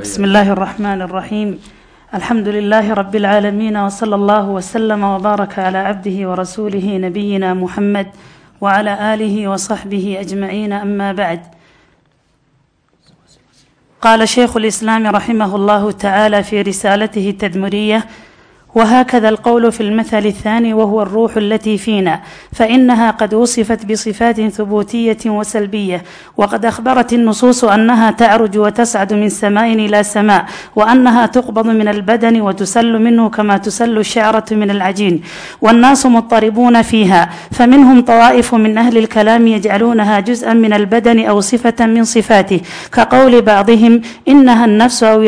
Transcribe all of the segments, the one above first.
بسم الله الرحمن الرحيم الحمد لله رب العالمين وصلى الله وسلم وبارك على عبده ورسوله نبينا محمد وعلى آله وصحبه أجمعين أما بعد قال شيخ الإسلام رحمه الله تعالى في رسالته التدمرية وهكذا القول في المثل الثاني وهو الروح التي فينا فإنها قد وصفت بصفات ثبوتية وسلبية وقد أخبرت النصوص أنها تعرج وتسعد من سماء إلى سماء وأنها تقبض من البدن وتسل منه كما تسل الشعرة من العجين والناس مضطربون فيها فمنهم طوائف من أهل الكلام يجعلونها جزءا من البدن أو صفة من صفاته كقول بعضهم إنها النفس أو,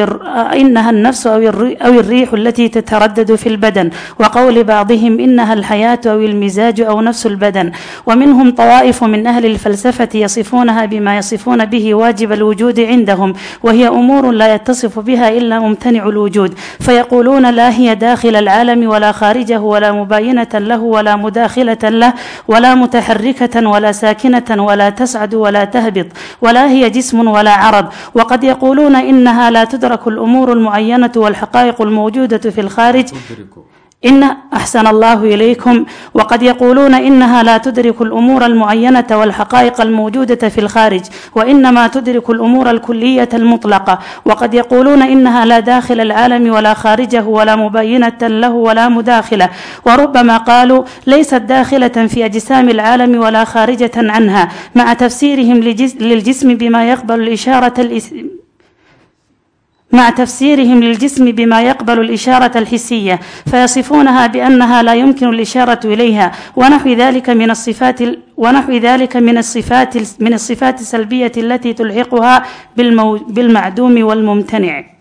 إنها النفس أو الريح التي تتردد الجلد في البدن وقول بعضهم إنها الحياة أو المزاج أو نفس البدن ومنهم طوائف من أهل الفلسفة يصفونها بما يصفون به واجب الوجود عندهم وهي أمور لا يتصف بها إلا ممتنع الوجود فيقولون لا هي داخل العالم ولا خارجه ولا مباينة له ولا مداخلة له ولا متحركة ولا ساكنة ولا تسعد ولا تهبط ولا هي جسم ولا عرض وقد يقولون إنها لا تدرك الأمور المعينة والحقائق الموجودة في الخارج إن أحسن الله إليكم وقد يقولون إنها لا تدرك الأمور المعينة والحقائق الموجودة في الخارج وإنما تدرك الأمور الكلية المطلقة وقد يقولون إنها لا داخل العالم ولا خارجه ولا مبينة له ولا مداخلة وربما قالوا ليست داخلة في أجسام العالم ولا خارجة عنها مع تفسيرهم للجسم بما يقبل الإشارة مع تفسيرهم للجسم بما يقبل الإشارة الحسية فيصفونها بأنها لا يمكن الإشارة إليها ونحو ذلك من الصفات ونحو ذلك من الصفات من الصفات السلبية التي تلحقها بالمعدوم والممتنع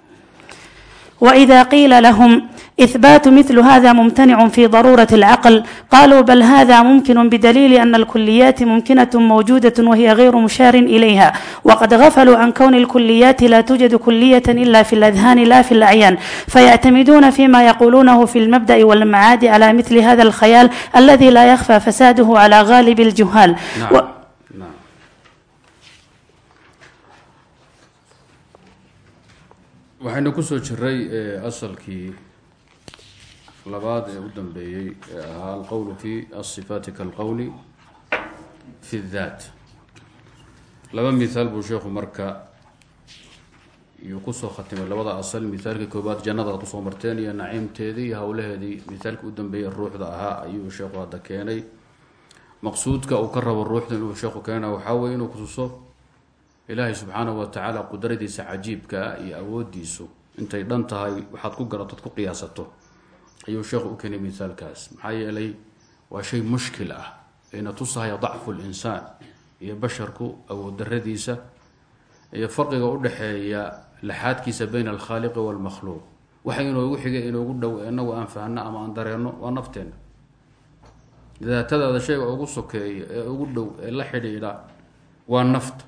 وإذا قيل لهم إثبات مثل هذا ممتنع في ضرورة العقل قالوا بل هذا ممكن بدليل أن الكليات ممكنة موجودة وهي غير مشار إليها وقد غفلوا عن كون الكليات لا توجد كلية إلا في الأذهان لا في الأعيان فيعتمدون فيما يقولونه في المبدأ والمعاد على مثل هذا الخيال الذي لا يخفى فساده على غالب الجهال نعم. و waxaynu ku soo jiray asalkii labaad ee u dambeeyey ee ahaa alqowlu fi asifaati kalqowli fi اdaat laba mithaal buu sheekhu marka yuu ku soo khatimay. Labada asal mithaalkii koobaad jannada ad ku soo marteen iyo naciimteedii iyo howlaheedii mithaalkii u dambeeyey ruuxda ahaa ayuu sheekhu hadda keenay. Maqsuudka uu ka rabo ruuxda inuu sheekhu keena waxaa weye inuu kutuso ilaahay subxaanahu wa tacaala qudradiisa cajiibkaa iyo awoodiisu intay dhan tahay waxaad ku garatood ku qiyaasato. Ayuu sheekhu u keenay mithaalkaas maxaa yeelay waa shay mushkil ah ayna tusahaya dacfu linsaan iyo basharku awood daradiisa iyo farqiga udhexeeya laxaadkiisa bayna alkhaaliqi waalmakhluuq waxa inoogu xigay inoogu dhow inagu aan fahno ama aan dareenno waa nafteena daatadaada shayga ugu sokeeya ee ugu dhow ee la xidhiidha waa nafta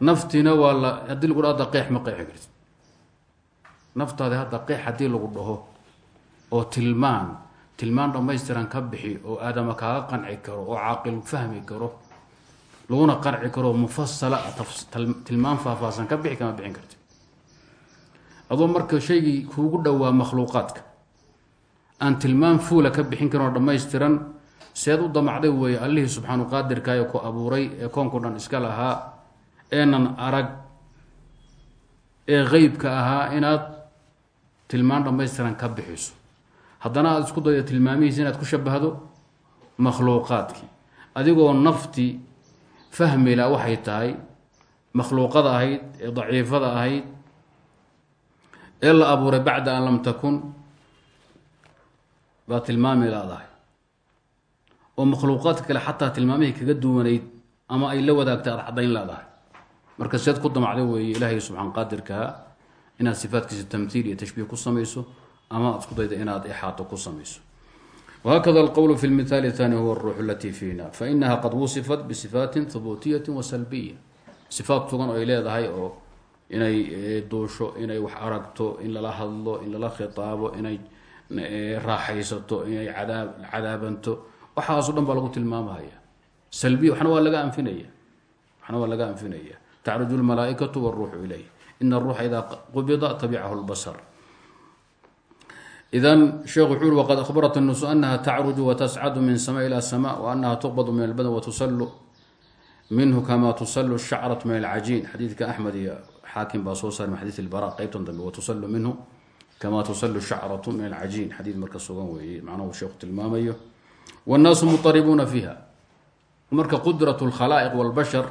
naftiina waa la haddii lagu dhaho hadda qeex ma qeexi karti naftaadi hadda qeex haddii lagu dhaho oo tilmaan tilmaan dhammaystiran ka bixi oo aadama kaaga qanci karo oo caaqil fahmi karo laguna qanci karo mufasala tilmaan faahfaahsan ka bixi kama bixin karti. Adoo marka shaygii kuugu dhowaa makhluuqaadka. Aan tilmaan fuula ka bixin karin oo dhammaystiran seed u damacday weeye allihii subxaanu qaadirka ee ku abuuray ee koonku dhan iska lahaa eenan arag ee qeybka ahaa inaad tilmaan dhammaystiran ka bixiso. Haddana aada isku daydo tilmaamihiisa inaad ku shabahdo makhluuqaadkii. Adigoo nafti fahmila waxay tahay makhluuqada ahayd ee daciifada ahayd ee la abuuray bacda an lam takun baa tilmaami laadahay. Oo makhluuqaadka kale xataa tilmaamihii kaga duwanayd ama ay la wadaagtay aad cadayn laadahay marka seed ku damacda weeye ilaahay subxaan qaadirkaa inaad sifaatkiisa tamhiil iyo tashbiih ku samayso ama aad isku dayda inaad ixaato ku samayso. Whakada alqowlu fi lmithaali اthani huwa aruux alati fiina fainaha qad wusifat bisifaatin hubuutiyati wa salbiya. Sifaat sugan oo ay leedahay oo inay duusho inay wax aragto in lala hadlo in lala khitaabo inay raaxaysato inay cadaab cadaabanto waxaaso dhan baa lagu tilmaamahaya salbiya waxna waa laga anfinaya. Waxna waa tacruju lmalaaikatu wاruuxu ilayh ina aruuxa idaa qubida tabicahu lbasar idan sheekhu wuxuu ui waqad ahbarat nusu anaha tacruju watascadu min sama ila sama waanaha tuqbadu min albadan watusalu minhu kama tusalu shacratu min alcajiin xadiidka axmed iyo xaakim baa soo saarma xadiid ilbara qeybtan dambe watusalu minhu kama tusalu shacratu min alcajiin xadiid marka sugan weeye macnahu sheekhu tilmaamayo wannaasu muطaribuuna fiiha marka qudrat lkhalaa'iq walbashar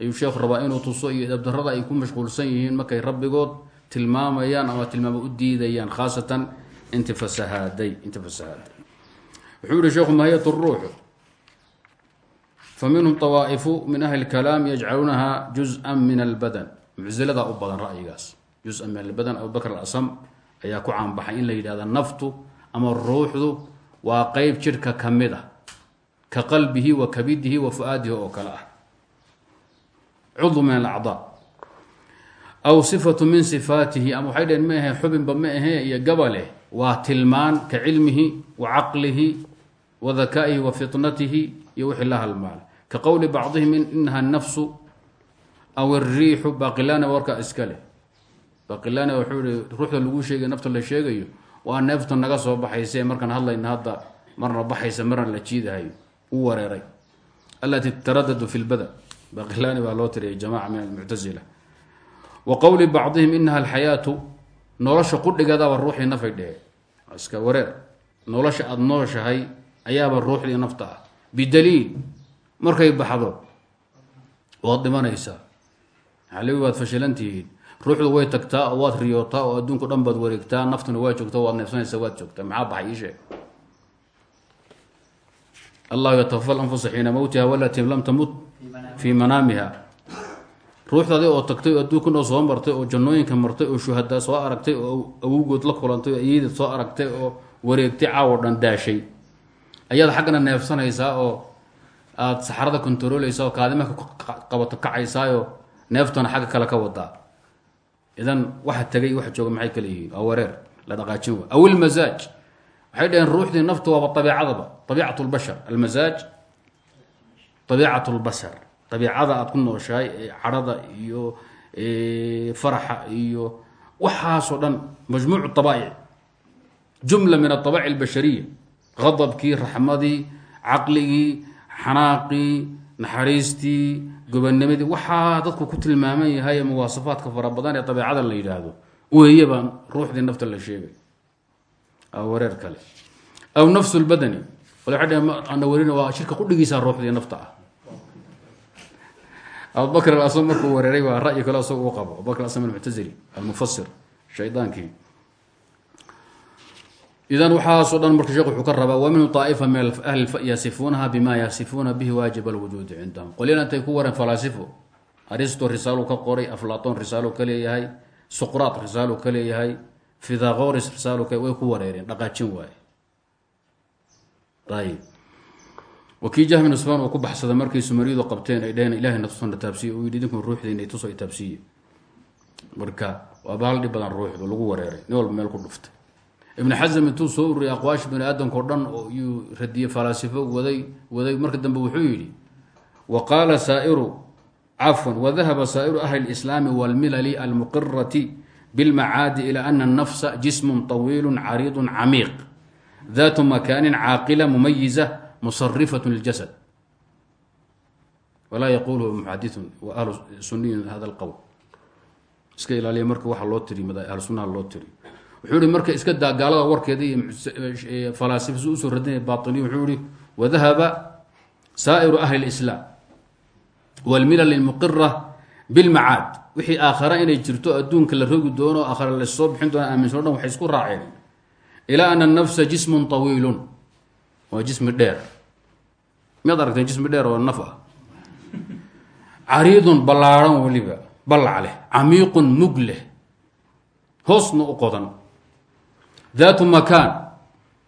ayuu sheekhu rabaa inuu tuso iyo dabdarada ay ku mashquulsan yihiin markay rabbigood tilmaamayaan ama tilmaamo u diidayaan khaasatan inti fasahaaday inti fasahaaday. Wuxuu sheekhu mahiyat ruuxu. Fa minhum awaa'ifu min ahli اlkalaam yajcaluunaha juz-an min albadan. Mucsilada u badan ra'yigaas. Juz-an min albadan abubakr alasam ayaa ku caanbaxay in la yidhahda naftu ama ruuxdu waa qeyb jidhka ka mid a ka qalbihi wa kabidihi wa fu-aadihi oo kale ah cudw min alacdaa aw sifatu min sifaatihi ama waxay dhaheen ma ahe xubinba ma ahe iyo gabale. Waa tilmaan ka cilmihi wa caqlihi wa dakaa'ihi wa fitnatihi iyo wixii la halmaala ka qowli bacdihim inaha nafsu aw ariixu baqilana warkaa iska leh. Baqilana wuxuu ihi ruuxda lagu sheegay nafta la sheegayo waa neefta naga soo baxaysa ee markaan hadlayna hadda marna baxaysa marna baqilani baa loo tiriyay jamaca min almuctasila wa qowli bacdihim inaha alxayaatu nolosha qudhigeedaba ruuxii nafay dhehe iska wareer. Nolosha aada nooshahay ayaaba ruuxdii nafta ah. Bidaliil markay baxdo waad dhimanaysaa. Xaliwi waad fashilantihiin. Ruuxdu way tagtaa oo waad riyootaa oo adduunku dhan baad wareegtaa naftuna waa joogtaa waad neefsanaysaa waad joogtaa. Maxaa baxay ii sheeg allahu yatawafa anfusa xiina mowtiha walatim lam tamut fii manaamiha. Ruuxdaadi oo tagtay oo adduunkan oo soo martay oo jannooyinka martay oo shuhadaa soo aragtay oo awowgood la kulantay oo iyada soo aragtay oo wareegtay caawo dhan daashay. Ayaad xaggana neefsanaysaa oo aada saxarada kontarooleysaa oo kaadima qabato kacaysaayo neeftana xagga kale ka wadaa. Idan waxa tagay waxa jooga maxay kale yihiin? Waa wareer la dhaqaajin wa aw ilmasaaj waxay dhaheen ruuxdii naftu waaba abiicadaba abiicat lbashar almasaaj abiicat lbasar abiicada aada ku nooshahay ee cadhada iyo faraxa iyo waxaasoo dhan majmuuc abaa'ic jumla min aabaa'ic albashariya. Qadabkii raxmadii caqligii xanaaqii naxariistii gobanimadii waxaa dadku ku tilmaaman yahay ee muwaasafaadka fara badan ee abiicadan la yidhaahdo. Weeye baan ruuxdii nafta la sheegay wareer kale. Aw nafsu lbadani ana warin waa shirka qudhigiisa ruuxdii nafta ah. Abubakr alasam markuu wareeray waa ra'yi kale asag u qabo. Abubakr asam almuctazili almufasir shaydaankii idan waxaasoo dhan marka sheekh wuxuu ka rabaa wa minhu طaa'ifa min ahli yasifuunaha bima yasifuuna bihi waajib alwujuudi cindahum. Qolyana intay ku wareen falaasifo. Aristo risaalu ka qoray aflaton risaalu ka leeyahay suqraat risaalu ka leeyahay fidagoris risaalu ka way ku wareereen dhaqaajin waaye ayib wakii jahmin usfan uu ku baxsaday markay sumariyadu qabteen ay dheheen ilahay na tusona taabsiye uu yidhi idinkun ruuxdiina tuso i taabsiye. Marka waa bahal badan ruuxdu lagu wareeray nin walba meel ku dhuftay. Ibn xasm intuu soo ururiyay aqwaasha bani aadamka o dhan yuu radiyey falaasifo waday waday marka dambe wuxuu yidhi wa qaala saairu cafwan wadahaba saa'iru ahli اlislaami wاlmilali almuqirati bilmacaadi ila ana الnafsa jism طawiil cariid camiiq dat makaani caaqila mumayiza musarifaة ljasad walaa yaqulhu muxadiثun wa ahlu suniyin hada اlqowl iska ilaaliya marka waxa loo tiri ahlu sunaha loo tiri wuxuu ihi marka iska daa gaalada warkeeda iyo falaasif su usoo radinaya bainiy wuxuu ihi wadahaba saa'iru ahli اlislaam wاlmilal اlmuqira bilmacaad wixii aakhara inay jirto adduunka la rogi doono aakhara la soo bixin doono aaminsan o dhan isku raaceen. Ilaa ana nafsa jismun طawiilun waa jismi dheer. Miyaad aragteen jismi dheer oo naf ah? Cariidun ballaarhan weliba ballac leh camiiqun mug leh hoosna u qodan. Daatu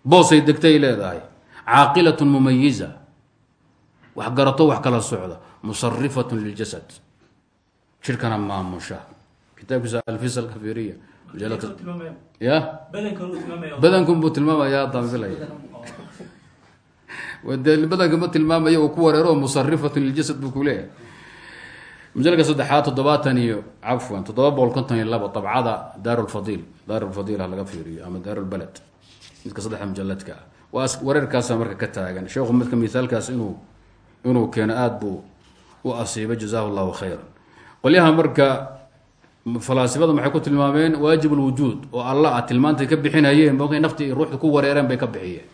boosay degtay leedahay. Caaqilatun mumayiza wax garato wax kala socda. Musarifatun liljasad shirkana maamusha kitaabkiisa alfisal kafiriya ya? Badankun buu tilmaamaya badanka ma tilmaamaya uu ku wareero musarifatun liljasad buu ku leeyahay mujalka saddexaad toddobaatan iyo cafwan toddoba boqol konton iyo labo dabcada daar lfadiil daar lfadiil ha laga fiiriyo ama daar lbaled midka saddexda mujaladka ah waa wareerkaasa marka ka taagan sheekhu midka mithaalkaas inuu inuu keeno aada buu u jazahu llahu khayran qolyaha marka falaasifada maxay ku tilmaameen waajib lwujuud oo alla a tilmaantay ka bixinayeen moogay naftii ruuxda ku wareereen bay ka bixiyeen.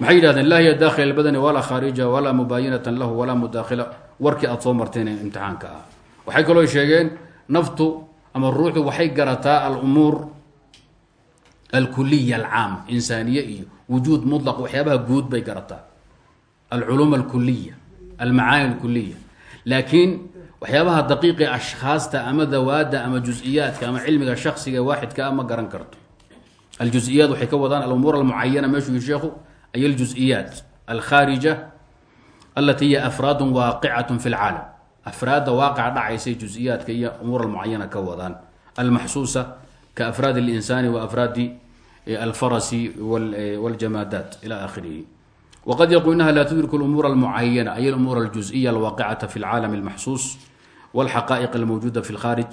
Maxay yidhahdeen laa hiya dakhil albadani walaa khaarija walaa mubaayinatan lahu walaa mudaakhila. Warkii aada soo marteen ee imtixaanka ah. Waxay kaloo sheegeen naftu ama ruuxdu waxay garataa alumuur alkuliya alcaama insaaniye iyo wujuud mutlaq waxyaabaha guud bay garataa. Alculuum alkuliya almacaani alkuliya laakiin waxyaabaha daqiiqi ashkhaasta ama dawaada ama juziyaadka ama cilmiga shaksiga waaxidkaa ma garan karto aljuziyaat waxay ka wadaan alumuur almucayana meeshuu yii sheekhu ay aljuziyaat alkhaarija alati hiya afraadu waaqicatu fi lcaalam afraadda waaqica dhacaysay juziyaadka iyo umuur almucayana ka wadaan almaxsuusa ka afraad اlinsaani wa afraadi alfarasi wاljamaadaat ila akhirihi wqad yaqul inaha la tudriku اlumuur almucayana ay alumuur aljuziya alwaaqicata fi lcaalam اlmaxsuus wاlxaqaa'iq almawjuuda fi lkhaarij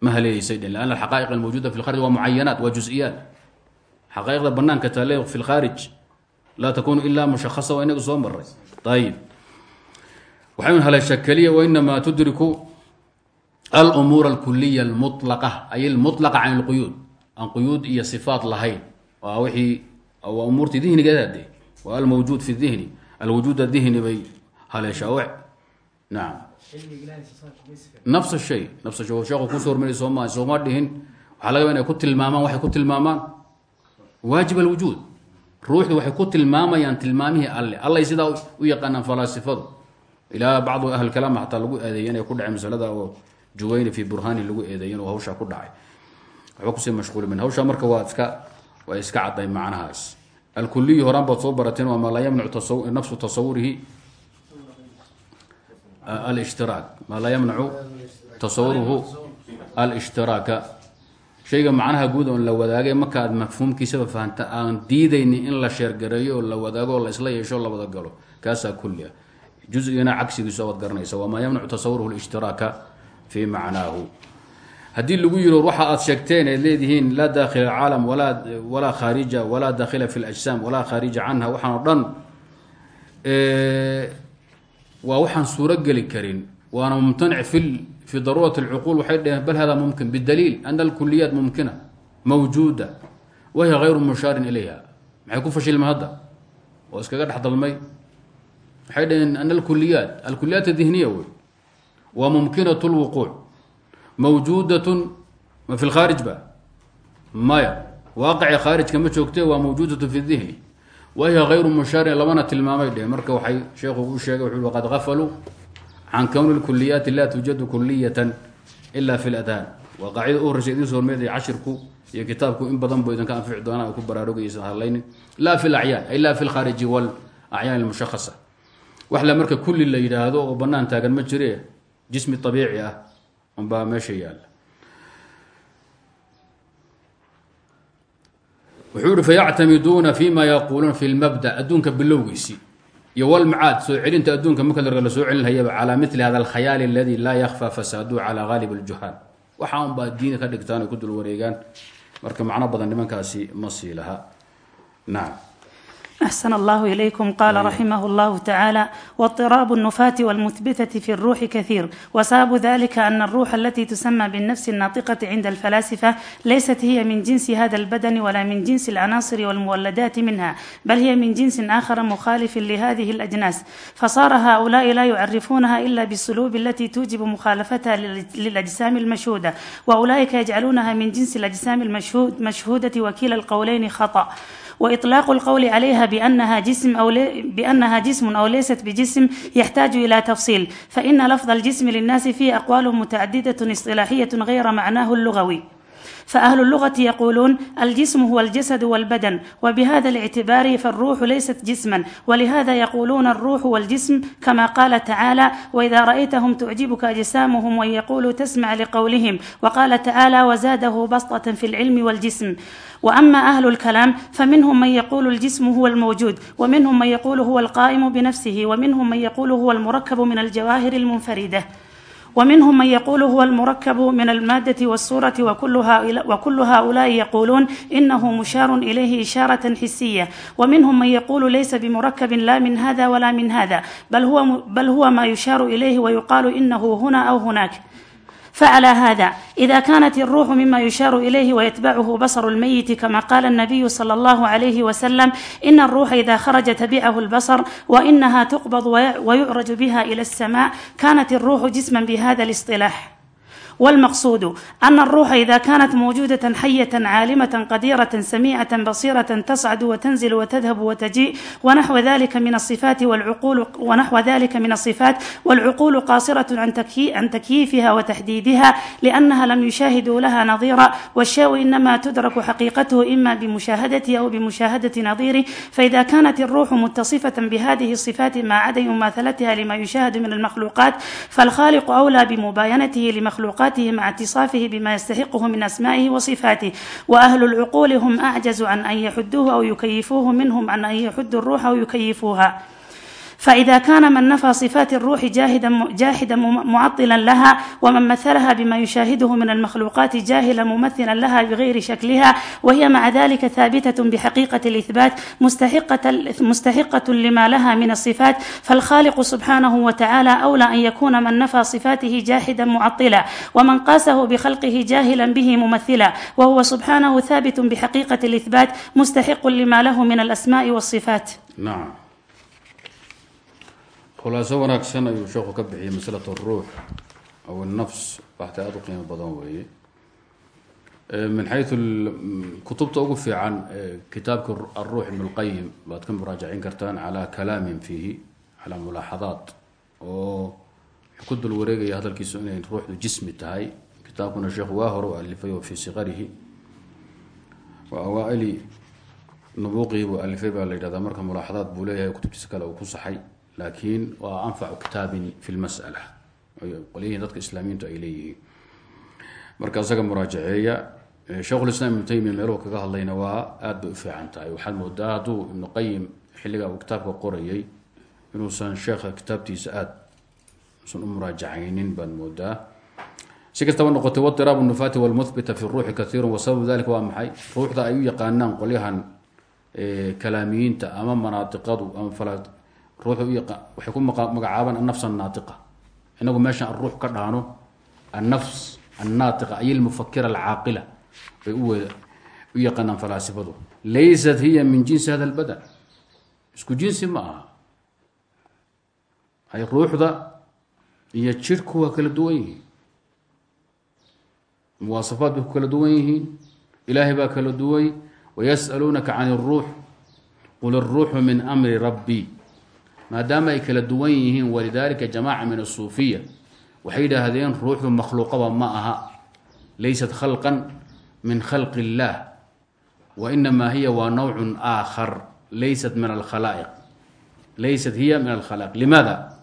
ma haleeyeysay dhen lan alxaqaa'iq almawjuuda fi lkharij waa mucayanaat waa juziyaat xaqaa'iqda banaanka taale fi lkhaarij laa takunu ila mushahasa waa inaga soo maray ayib waxaynu haleesha keliya wainamaa tudriku alumuur alkuliya almulaqa ay almulaqa can lquyuud aan quyuud iyo sifaat lahayn waa wixii waa umuurtii dihnigeedade waa almawjuud fi dihni alwujuud adihni bay haleeshaa naam nafs shay nafs shay sheekhu ku soo hormariy sooma sooma dhihin waxaa laga inay ku tilmaamaan waxay ku tilmaamaan waajib alwujuud ruuxdu waxay ku tilmaamayaan tilmaamihii alle allay sidaa u yaqaanaan falaasifadu ilaa bacdu ahlkalaam xataa lagu eedeeyay inay ku dhacay masalada oo juwayni fi burhani lagu eedeeyay inuu hawshaa ku dhacay waxba ku sii mashquuli min hawshaa marka waa iska waa iska cadday macnahaas alkuliyi horaan baad soo barateen waa maa laa yamnacu nafsu tasawurihi alshtiraak maa laa yamnacu tasawuruhu alshtiraaka shayga macnaha guud oon la wadaagay marka aad mafhuumkiisaba fahamta aan diidaynin in la sheergareeyo oo la wadaago oo la isla yeesho la wada galo kaasaa kulli ah juzigana cagsigiisu waad garanaysa wamaa yamnacu tasawuruhu lshtiraaka fii macnaahu haddii lagu yiro waxa aad sheegteen eed leedihiin laa dakhila caalam walaa khaarija walaa dakhila fi lajsaam walaa khaarija canha waxaan o dhan waa waxaan suuro geli karin. Waana mumtanic fi daruurat اlcuquul waxay dhaheen bal hada mumkin? Bidaliil. Ana alkuliyaat mumkina. Mawjuuda. Wahiya hayru mushaarin ilayha. Maxay ku fashilma hadda? Oo iskaga dhex dalmay. Waxay dhaheen ana alkuliyaat alkuliyaat adihniya wey. Waa mumkinat lwuquuc mawjuudatun. Ma fi lkhaarij ba? Maya. Waaqici khaarijka ma joogte waa mawjuudatu fi dihni wahiya hayru mushaarin labana tilmaamay dheh. Marka waxay sheekhu u sheegay wuxu qad qafaluu can kowni lkuliyaati laa tuujadu kuliyatan ila fi ladhaan waa qaacida u horreysa idiin soo hormeeday cashirku iyo kitaabku in badan bu idinka anfici doonaa ay ku baraarugaysa hadlaynin laa fi lacyaan ay laa fi lkhaariji walacyaan almushahasa wax la marka kulli la yidhaahdo oo banaan taagan ma jire jismi abiici ah unbaa meesha yaalla wuxuu ihi fayactamiduuna fima yaquuluuna fi lmabda adduunka bilowgiisii. Iyo wlmacaad soo celinta adduunka marka la soo celinhayaba calaa mili hada alkhayaali aladi laa yakfa fasaadu calaa gaalib اljuhaal waxa un baa diina ka dhigtaan ay ku dul wareegaan marka macno badan nimankaasi ma sii laha. Nacam أحسن الله إليكم قال رحمه الله تعالى واضطراب النفاة والمثبتة في الروح كثير وسبب ذلك أن الروح التي تسمى بالنفس الناطقة عند الفلاسفة ليست هي من جنس هذا البدن ولا من جنس العناصر والمولدات منها بل هي من جنس آخر مخالف لهذه الأجناس فصار هؤلاء لا يعرفونها إلا بالسلوب التي توجب مخالفتها للأجسام المشهودة وأولئك يجعلونها من جنس الأجسام المشهود مشهودة وكيل القولين خطأ وإطلاق القول عليها بأنها جسم أو لي بأنها جسم أو ليست بجسم يحتاج إلى تفصيل فإن لفظ الجسم للناس فيه أقوال متعددة اصطلاحية غير معناه اللغوي فأهل اللغة يقولون الجسم هو الجسد والبدن وبهذا الاعتبار فالروح ليست جسما ولهذا يقولون الروح والجسم كما قال تعالى وإذا رأيتهم تعجبك أجسامهم ويقولوا تسمع لقولهم وقال تعالى وزاده بسطة في العلم والجسم وأما أهل الكلام فمنهم من يقول الجسم هو الموجود ومنهم من يقول هو القائم بنفسه ومنهم من يقول هو المركب من الجواهر المنفردة ومنهم من يقول هو المركب من المادة والصورة وكل هؤلاء, وكل هؤلاء يقولون إنه مشار إليه إشارة حسية ومنهم من يقول ليس بمركب لا من هذا ولا من هذا بل هو, بل هو ما يشار إليه ويقال إنه هنا أو هناك فعلى هذا إذا كانت الروح مما يشار إليه ويتبعه بصر الميت كما قال النبي صلى الله عليه وسلم إن الروح إذا خرج تبعه البصر وإنها تقبض ويعرج بها إلى السماء كانت الروح جسما بهذا الاصطلاح والمقصود أن الروح إذا كانت موجودة حية عالمة قديرة سميعة بصيرة تصعد وتنزل وتذهب وتجيء ونحو ذلك من الصفات والعقول ونحو ذلك من الصفات والعقول قاصرة عن عن تكييفها وتحديدها لأنها لم يشاهدوا لها نظيرا والشيء إنما تدرك حقيقته إما بمشاهدته أو بمشاهدة نظيره فإذا كانت الروح متصفة بهذه الصفات مع عدم مماثلتها لما يشاهد من المخلوقات فالخالق أولى بمباينته لمخلوقات مع اتصافه بما يستحقه من أسمائه وصفاته وأهل العقول هم أعجز عن أن يحدوه أو يكيفوه منهم عن أن يحدوا الروح أو يكيفوها فإذا كان من نفى صفات الروح جاهدا جاحدا معطلا لها ومن مثلها بما يشاهده من المخلوقات جاهلا ممثلا لها بغير شكلها وهي مع ذلك ثابتة بحقيقة الإثبات مستحقة مستحقة لما لها من الصفات فالخالق سبحانه وتعالى أولى أن يكون من نفى صفاته جاحدا معطلا ومن قاسه بخلقه جاهلا به ممثلا وهو سبحانه ثابت بحقيقة الإثبات مستحق لما له من الأسماء والصفات نعم khulaaso wanaagsan ayuu sheekhu ka bixiyay masalat aruux aw nafs baxta aada u qiimo badan weeye. Min xayu kutubta ugu fiican kitaabka aruux ibn اlqayim baad ka muraajacin kartaan calaa kalaamin fiihi calaa mulaaxadaat oo wuxuu ku dul wareegaya hadalkiisu inay ruuxdu jismi tahay. Kitaabkuna sheekhu waa hore u alifay oo fii siqarihi. Wa awaaili nubuuqihi buu alifay baa la yidhahdaa. Marka mulaaxadaad buu leeyahay kutubtiisa kale uu ku saxay laakiin waa anfacu kitaabin fi lmasala qolyihiin dadka islaamiyiintu ay leeyihiin. Marka isaga muraajaceeya sheikhulislaam ibnu taymiya meeluhu kaga hadlayna waa aada bay u fiican tahay. Waxaad moodaa hadduu ibnu qayim xilligaa uu kitaabka qorayay inuusan sheekha kitaabtiisa aada usan u muraajacaynin baad moodaa. Si kastaba noqotay wadiraabu nufaati walmuhbita fi ruuxi kaiiru wasababu dalika waa maxay? Ruuxda ay u yaqaanaan qolyahan kalaamiyiinta ama manaadiqadu ama waxay ku magacaabaan annafs annaatiqa inagu meeshan aruux ka dhaano annafs annaatiqa ay almufakira alcaaqila bay u yaqaanaan falaasifadu. Laysat hiya min jinsi hada lbadan isku jinsi ma ay ruuxda iyo jirhku waa kala duwan yihiin. Muwaasafaad bay ku kala duwan yihiin. Ilaahay baa kala duway. Wayas'aluunaka can اruux qul maadaama ay kala duwan yihiin walidaalika jamaaca min asuufiya waxay yidhaahdeen ruuxdu makhluuqaba ma aha. Laysat khalqan min khalqi اllah wa inamaa hiya waa nawcu aakhar. Laysat min alkhalaa'iq. Laysat hiya min alkhalaa'iq. Limaada?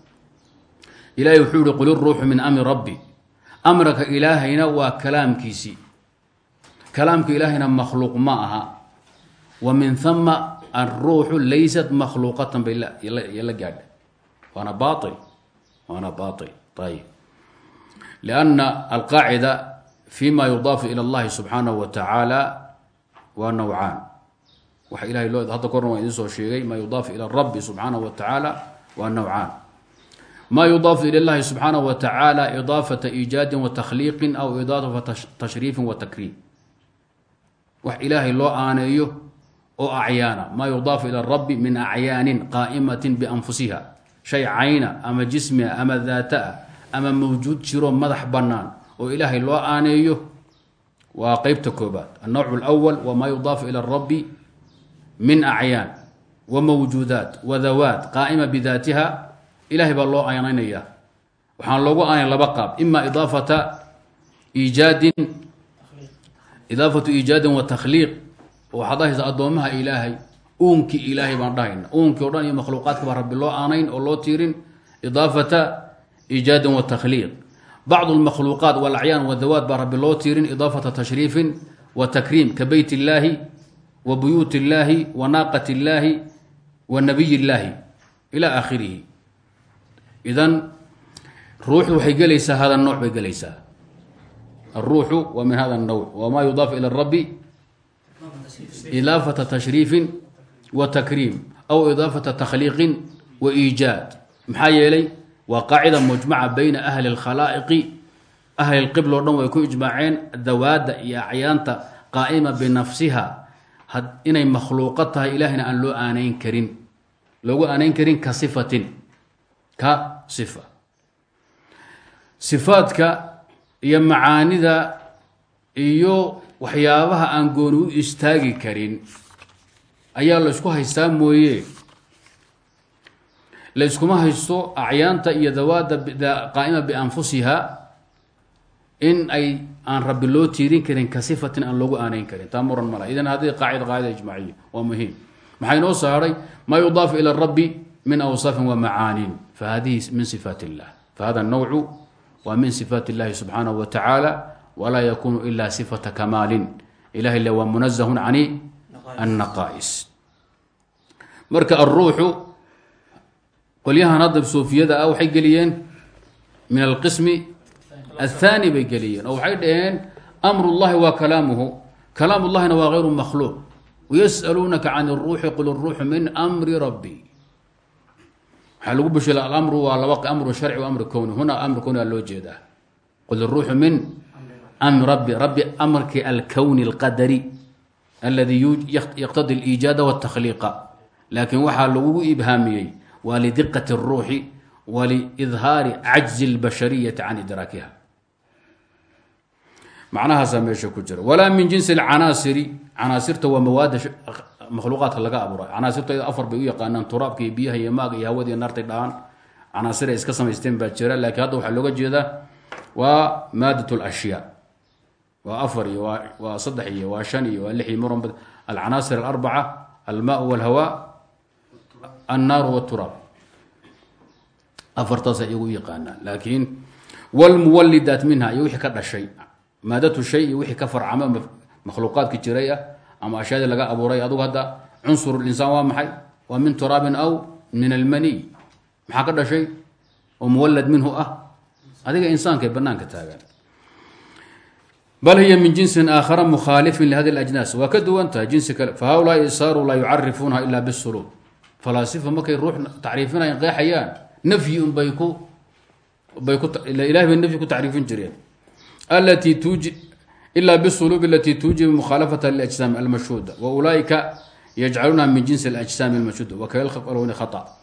Ilahay wuxuu yihi qul iruuxu min amri rabbi. Amraka ilaahayna waa kalaamkiisii. Kalaamka ilaahayna makhluuq ma aha. Wa min hama alruuxu laysat makhluuqatan bay la gaadha waana bail waana bail ayb lianna alqaacida fi ma yudaafu ila اllahi subxaanahu wa tacaala waa nawcaan waxa ilahay loo hadda korna waa idin soo sheegay ma yudaafu ila rabbi subxaanahu wa tacaala waa nawcaan ma yudaafu ila llahi subxaanahu wa tacaala idaafata iijaadin wa takhliiqin aw idaafata tashriifin wa takriim wax ilaahay loo aaneeyo oo acyaana maa yudaafu ila rabbi min acyaanin qaa'imatin bianfusiha. Shay cayna ama jismiha ama daataah ama mawjuud jiro madax bannaan oo ilaahay loo aaneeyo waa qeybta koobaad. Annowc lwal waa maa yudaafu ila rabbi min acyaan wa mawjuudaat wa dawaat qaa'ima bidaatiha ilahay baa loo aaneynaya. Waxaan loogu aanay laba qaab ima idaafata iijaadin idaafatu iijaadin wa takhliiq waxaad dhahaysa addoommaha ilaahay uunkii ilaahay baan dhahayna uunkii o dhan iyo makhluuqaadkabaa rabbi loo aanayn oo loo tiirin. Idaafata iijaadan wa takhliiq bacdu lmakhluuqaat walacyaan wadawaad baa rabbi loo tiirin. Idaafata tashriifin wa takriim ka beyt illaahi wa buyuut illaahi wa naaqat illaahi wa nabiy illaahi ila aakhirihi. Idan ruuxdu waxay gelaysaa hada nooc bay gelaysaa. Aruuxu waa min hada nawc wamaa yudaafu ila idaafata tashriifin wa takriim aw idaafata takhliiqin wa iijaad maxaa yeelay waa qaacida mujmaca bayna ahli اlkhalaa'iqi ahli اlqibl o dhan way ku ijmaaceen dawaadda iyo acyaanta qaa'ima binafsiha inay makhluuqo tahay ilahina aan loo aanayn karin. loogu aanayn karin ka ka sifa iyo macaanida iyo waxyaabaha aan gooni u istaagi karin ayaa la isku haystaa mooye. La iskuma haysto acyaanta iyo dawaadda qaa'ima bianfusiha in ay aan rabbi loo tiirin karin ka sifatin aan loogu aanayn karin. Taa muran mala. Idan haddii qaacida qaacida ijmaaciya waa muhiim. Maxaa inoo saaray? Maa yudaafu ila rabbi min awsaafin wa macaanin fahadihi min sifaat illah fahada nawcu waa min sifaat illahi subxaanahu wa tacaala walaa yakunu ila sifata kamaalin. Ilahay waa munazahun cani annaqaais. Marka aruuxu qolyahan hadda suufiyada ah waxay geliyeen min alqismi athani bay geliyeen oo waxay dhaheen amru llahi waa kalaamuhu kalaam llahina waa hayru makhluuq. Yas'aluunaka can اruuxi qul اruuxu min amri rabbi. Waxaa lagu bushiel alamru waa laba amru sharci amri kowni huna amr kowni aa loo jeedaa. Qul iruuxu min amri rabbi rabbi amarkii alkowni اlqadari aladi yaqtadi اliijaada wالtakhliiqa laakiin waxaa lagugu ibhaamiyey waa lidiqati الruuxi waliidhaari cajzi اlbashariyati can idraakiha macnahaasaa meesha ku jira walaa min jinsi اlcanaasiri canaasirta waa mawaada makhluuqaadka laga abuura canaasirta afar bay u yaqaanaan turaabka iyo biyaha iyo maaga iyo hawada iyo naartay dhahaan canaasir ay iska samaysteen baa jira laakiin hadda waxaa looga jeedaa waa maadat اlashyaa waa afar iyo waa saddex iyo waa shan iyo waa lix iyo muran alcanaasir alarbaca almaa wاlhawa annaaru wاturaab afartaasa iyagu yaqaanaa. Laakiin wlmuwalidaat minha iyo wixii ka dhashay maadatu shay iyo wixii ka farcama makhluuqaadki jiray ah ama ashyaadii laga abuuray adugu hadda cunsur linsaan waa maxay? Waa min turaabin aw min almaniy maxaa ka dhashay? Oo muwalad minhu ah. Adiga insaanka ee banaanka taagan bal hiya min jinsin aakhara mukhaalifin lihadi اlajnaas waa ka duwan tahay jinsi kale fahaulaai saaru laa yucarifuunaha ila bsuluub falaasifa markay ruux tacriifinayan qeexayaan nafyi un bay ku bay ku ilahay bay nafyi ku tacriifin jireen alatii tuuji ila bsuluub alati tuujibu mukhaalafata liajsaam almashhuuda wa ulaaئika yajcaluunaha min jinsi اlajsaam اlmashhuuda wakalowni khaطأ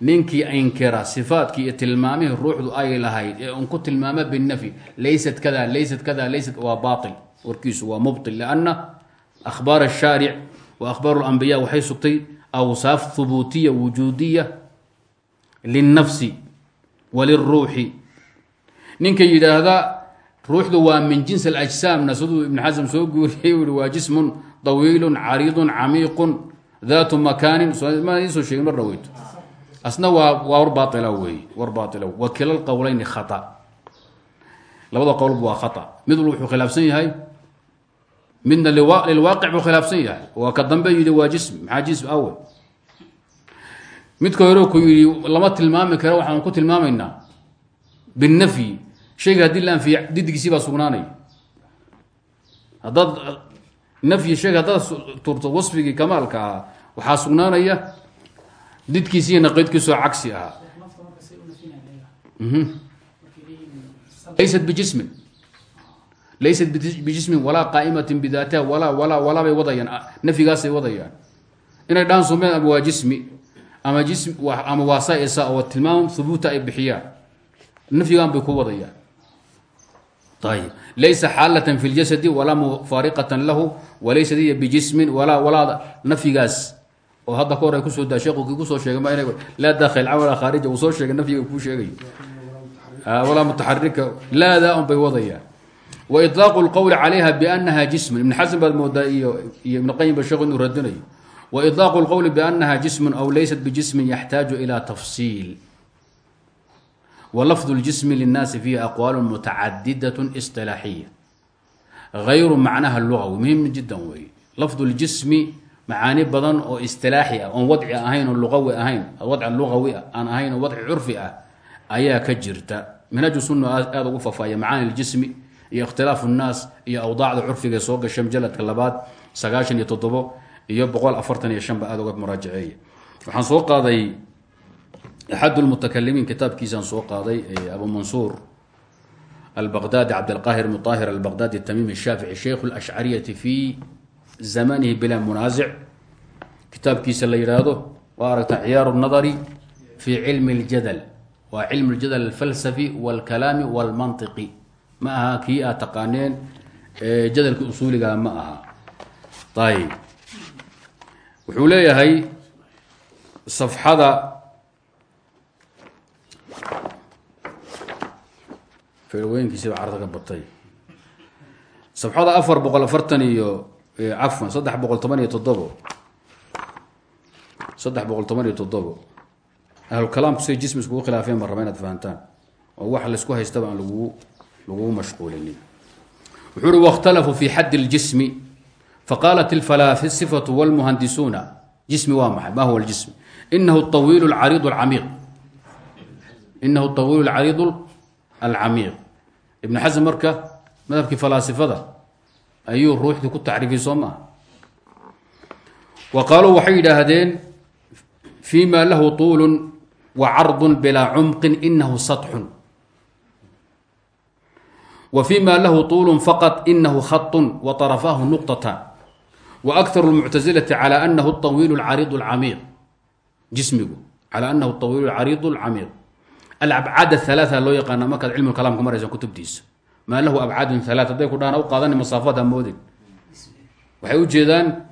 ninkii inkira sifaadkii iyo tilmaamihii ruuxdu ay lahayd ee un ku tilmaama binafyi laysat kada laysat kada laysat waa bail warkiisu waa mubطil lanna akhbaar الshaaric wa akhbaar اlanbiya waxay sugtay awsaaf hubuutiya wujuudiya lilnafsi waliلruuxi ninka yidhaahda ruuxdu waa min jins اlأjsaamna siduu ibn xasm soo guuriyey u i waa jismun طawiilu cariidu camiiqu daatu makaanin ma iisoo sheegin mar dhaweyto asna waa waa war baaila weeye war baaila wa kila lqowleyni khata. Labada qowlba waa khata. Mid wal wuxuu khilaafsan yahay midna lilwaaqic buu khilaafsan yahay. Waa ka dambe yidhi waa jism maxaa jism awe midka hore ku yidhi lama tilmaami kara waxaan ku tilmaamaynaa. Binafyi shayga haddii la anfiya didigiisii baa sugnaanaya. Haddaad nafyi shayga haddaad turto wasfigii kamaalka ahaa waxaa sugnaanaya didkiisiiyo naqaydkiisoo cagsi ahaa. Laysat bijismin laysat bijismin walaa qaa'imatin bidaatiha walaa walaa walaa bay wadayaan nafyigaasay wadayaan. Inay dhaan sumeen ama waa ama jism ama waa saa-isa oo tilmaam hubuuta ay bixiyaan. Bay ku wadayaan. Ayib laysa xaalatan fi ljasadi walaa mufaariqatan lahu walaysat hiya bijismin walaa walaa nafyigaas oo hadda ka hor ay kusoo daa sheekhu kii kusoo sheegay ma ina laa dakhil walaa khaarija uu soo sheegay nafyiga kuu sheegayo walaa mutaxarika laadaa un bay wadayaan wa iطlaaqu اlqowli calayha bianaha jismun ibn xasan baad moodaa iyo iyo ibn qayim ba sheekhu inuu radinayo wa iطlaaqu اlqowli bianaha jismun aw laysat bijismin yaxtaaju ila tafsiil walafdu اljismi linnaasi fiihi aqwaalu mutacadidaة isilaaxiya gayru macnaha lugawi muhim jiddan weeye lafdu اljismi macaani badan oo istilaaxi ah oon wadci ahayn oo luqawi ahayn wadc lugawi aan ahayn oo wadci curfi ah ayaa ka jirta. Minhaaju sunna aada ugu fafaaya macaani ljismi iyo ikhtilaafu nnaas iyo awdaacda curfiga soo gasha mujaladka labaad sagaashan iyo toddobo iyo boqol afartan iyo shan ba aada uga muraajaceeya waxaan soo qaaday axad lmutakalimiin kitaabkiisaan soo qaaday abu mansuur albaqdaadi cabdilqahir ibnu طaahir albaqdaadi tamim shaafici sheikh اlashcariyati fi zamanihi bilaa munaasic kitaabkiisa la yidhaahdo waa aragta ciyaaru nadari fi cilmi اljadal waa cilm اljadal alfalsafi wاlkalaami wاlmantiqi ma aha kii aad taqaaneen jadalka usuuliga ma aha ayb wuxuu leeyahay safxada feerweynkiisiba carada ka batay safxada afar boqol afartan iyo cafwan saddex boqol toban iyo toddobo saddex boqol toban iyo toddobo ahlukalaamku siday jismi iskugu khilaafeen baan raba inaad fahantaan oo wax laysku haystaba aan lagugu lagugu mashquulinin wuxuu uhi waاkhtalafuu fi xaddi اljismi faqaalat اlfalaasifatu wاlmuhandisuuna jismi waa maxay ma huwa اljism inahu الطawiil اlcariid اlcamiiq inahu الطawiil اlcariid alcamiiq ibn xasm marka madhabkii falaasifada ayuu ruuxdii ku tacriifiyey soo maaha wa qaaluu waxay yidhaahdeen fi ma lahu طuul wa carض bilaa cumqin inahu saطxun wa fi ma lahu طuul faqط inahu khaط wa طarafaahu nuqطatan wa akar اlmuctasilati calى anahu الطawiil اlcariid اlcamiiq jismigu calى anahu الطawiil اlcariid اlcamiiq alabcaad ahalaa loo yaqaana markaad cilmu kalaamka maraysa kutubtiisa maa lahu abcaadun alaat hadday ku dhahaan u qaadan masaafaad hamoodin waxay ujeedaan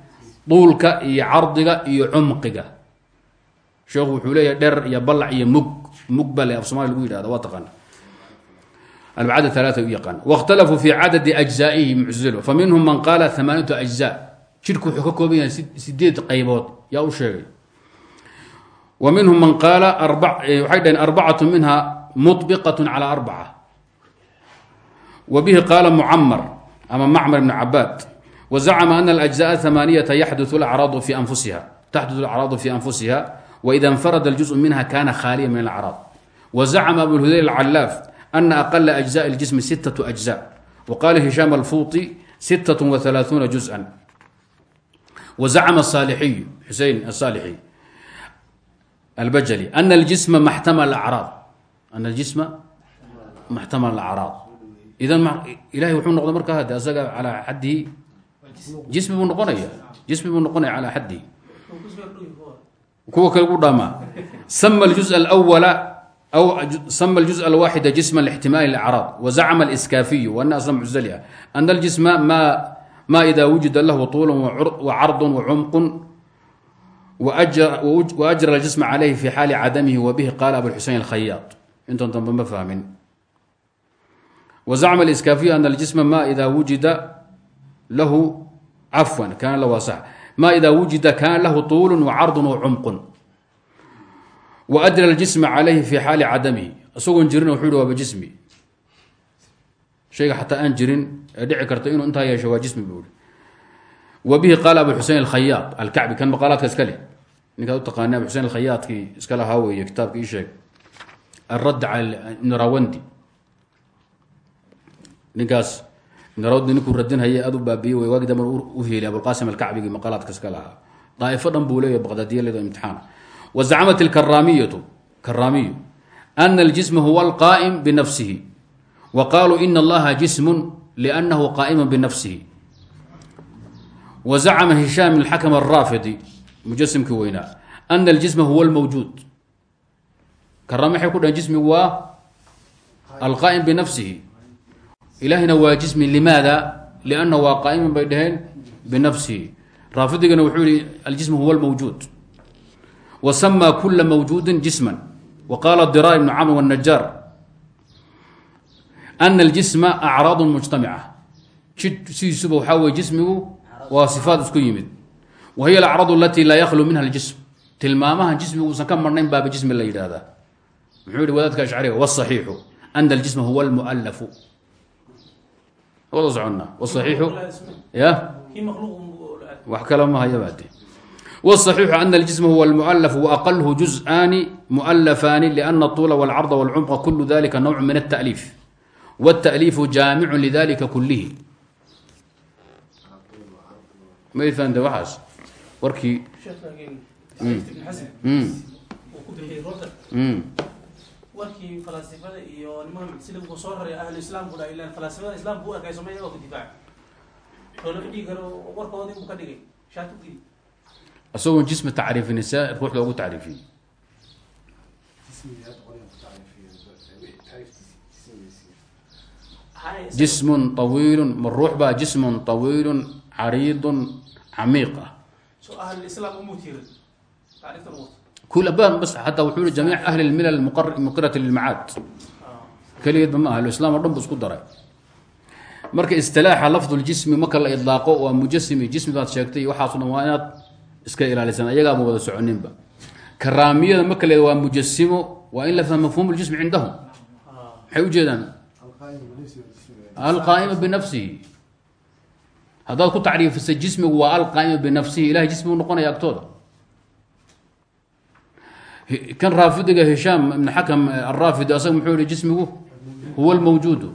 duulka iyo cardiga iyo cumqiga. Sheekhu wuxuu leeyahay iyo ballac iyo mug mug af somaliya lagu yidhahda waa taqaana abcaad alaat u yaqaan. Wakhtalafuu fi cadadi ajzaa'ihi muctazilo fa man qaala amaaniyatu ajzaa. Jidhku wuxuu ka sideed qaybood yaa u sheegay. Wa minhum man qaala eh, waxay dhaheen arbacatu minha mubiqatu cala wa bihi qaala mucamar ama macmar ibn cabaad wa zacma ana اlأجزaء ثamaaniyata yaxduثu acraadu fi anfusiha taxduثu اlacraadu fi anfusiha waida اnfarada اljuزء minha kana khaaliya min اlacraad wa zacma abulhudayl اlcalaaf ana aqla أجزاء اljismi sitaة أجزاء waqala hishaam alfuuطi sitaة وaثalaaثuuna juزءa wa zacma الصaalixiyu xusein الصaalixي albajli ana aljisma maxtamal acraad ana aljisma maxtamal acraad idan ilahay wuxuu noqday markaa hade asaga calaa xaddihi jismi buu noqonaya. Jismi buu noqonaya calaa xaddihi kuwa kale gu dhaamaa sama ljuz alwala sama aljuz alwaaxida jisma lixtimaali lacraad wazacma aliskaafiyu wana asla muctalia ana aljisma ma ma ida wujida lahu tuula wacardu wacumqu wajra اjism calayhi fi xaali cadamihi wa bihi qaala abuxusein اlkhayaad intan dambe ma fahmin wazacma اliskaafiyu ana اljisma ma ida wujida lahu cafwan kaana la waasax ma ida wujida kaana lahu tuulu wacardu wacumqu waajra اljisma calayhi fi xaali cadamihi isagoon jirin wuxuu hi waaba jismi shayga xataa aan jirin ee dhici karta inuu intaa yeesho waa jismi buu i wbihi qaala abu xusein alkhayaad alkacbi kan maqaalaadka iska leh ninkaad u taqaana abu xusein alkhayaadkii iska lahaa weeye kitaabka ii sheeg alradd cala ibnirawandi ninkaas garoodni ninkuu radinhaya aad u baabiye w waagi damban u heeli abulqasim alkacbigi maqaalaadkas ka lahaa. Daaifo dhan buu leeya baqdaadiya leeda imtixaan. Wa zacamat ilkaraamiyatu karaamiyu ana aljisma huwa alqaa'im binafsihi. Wa qaaluu ina allaha jismun liannahu qaa'imun binafsihi. Wa zacama hishaam alxakam alraafidi mujasimkii weynaa ana aljisma huwa almawjuud. Karaami waxay ku dhaheen jismigu waa alqaa'im binafsihi ilahina waa jismi limaada lana waa qaaiman bay dhaheen binafsihi raafidigana wuxuu yihi aljism huwa lmawjuud wa sama kula mawjuudin jisman wa qaala dira ibnu camr wanajaar ana aljisma acraadu mujtamica jid sidiisuba waxaa weye jismigu waa sifaad isku yimid wa hiya alacraadu alatii laa yakhlu minha aljism tilmaamaha jismigu uusan marnayn baaba jismi la yidhaahdaa muxuu yihi wadaadka ashcariga wasaxiixu ana aljisma huwa almualafu wada soconnaa wصaxiixu ya wax kale ma hayabade wالصaxiixu ana اljism huwa اlmualaf waaqalhu juز'aani mualafaani lأna الطula wاlcarضa wاlcumqa kulu dalika nawc min التأliif wالتأliifu jaamicu lidalika kulihi ma fahante waxaas warkii warkii falaasifada iyo niman sida uu soo raray ahlu islaamku dha ilaan falaasifada islaamku u arkay soomaya waa ku difaac. Oo lama dhigi karo warkoodii buu ka dhigay. Shaatu gidi isagoon jismi tacriifin se ruux loogu tacriifiyey. Jismun طawiilu ma ruux baa jismun طawiilu cariidun camiiq ah. So ahlu islaam umuu tiirin tacriiftan wata kul baan bas xataa wuxuu yihi jamiic ahli lmilal muqirati lilmacaad keligeedba ma ahlu islam o dhan bu isku daray marka istilaaxa lafdu ljismi marka la idlaaqo waa mujasimi jismi baad sheegtay waxaaso dhan waa inaad iska ilaalisan ayagaama wada soconinba karaamiyada marka le waa mujasimo waa in la fahma mafhum ljismi cindahum maxay ujeedaan alqaa'ima binafsihi haddaad ku tacriifisa jismigu waa alqaa'ima binafsihi ilahay jismi u noqonaya agtooda kan raafidiga hishaam ibn xakam araafidi asaga muxuu yihi jismigu huwa lmawjuudu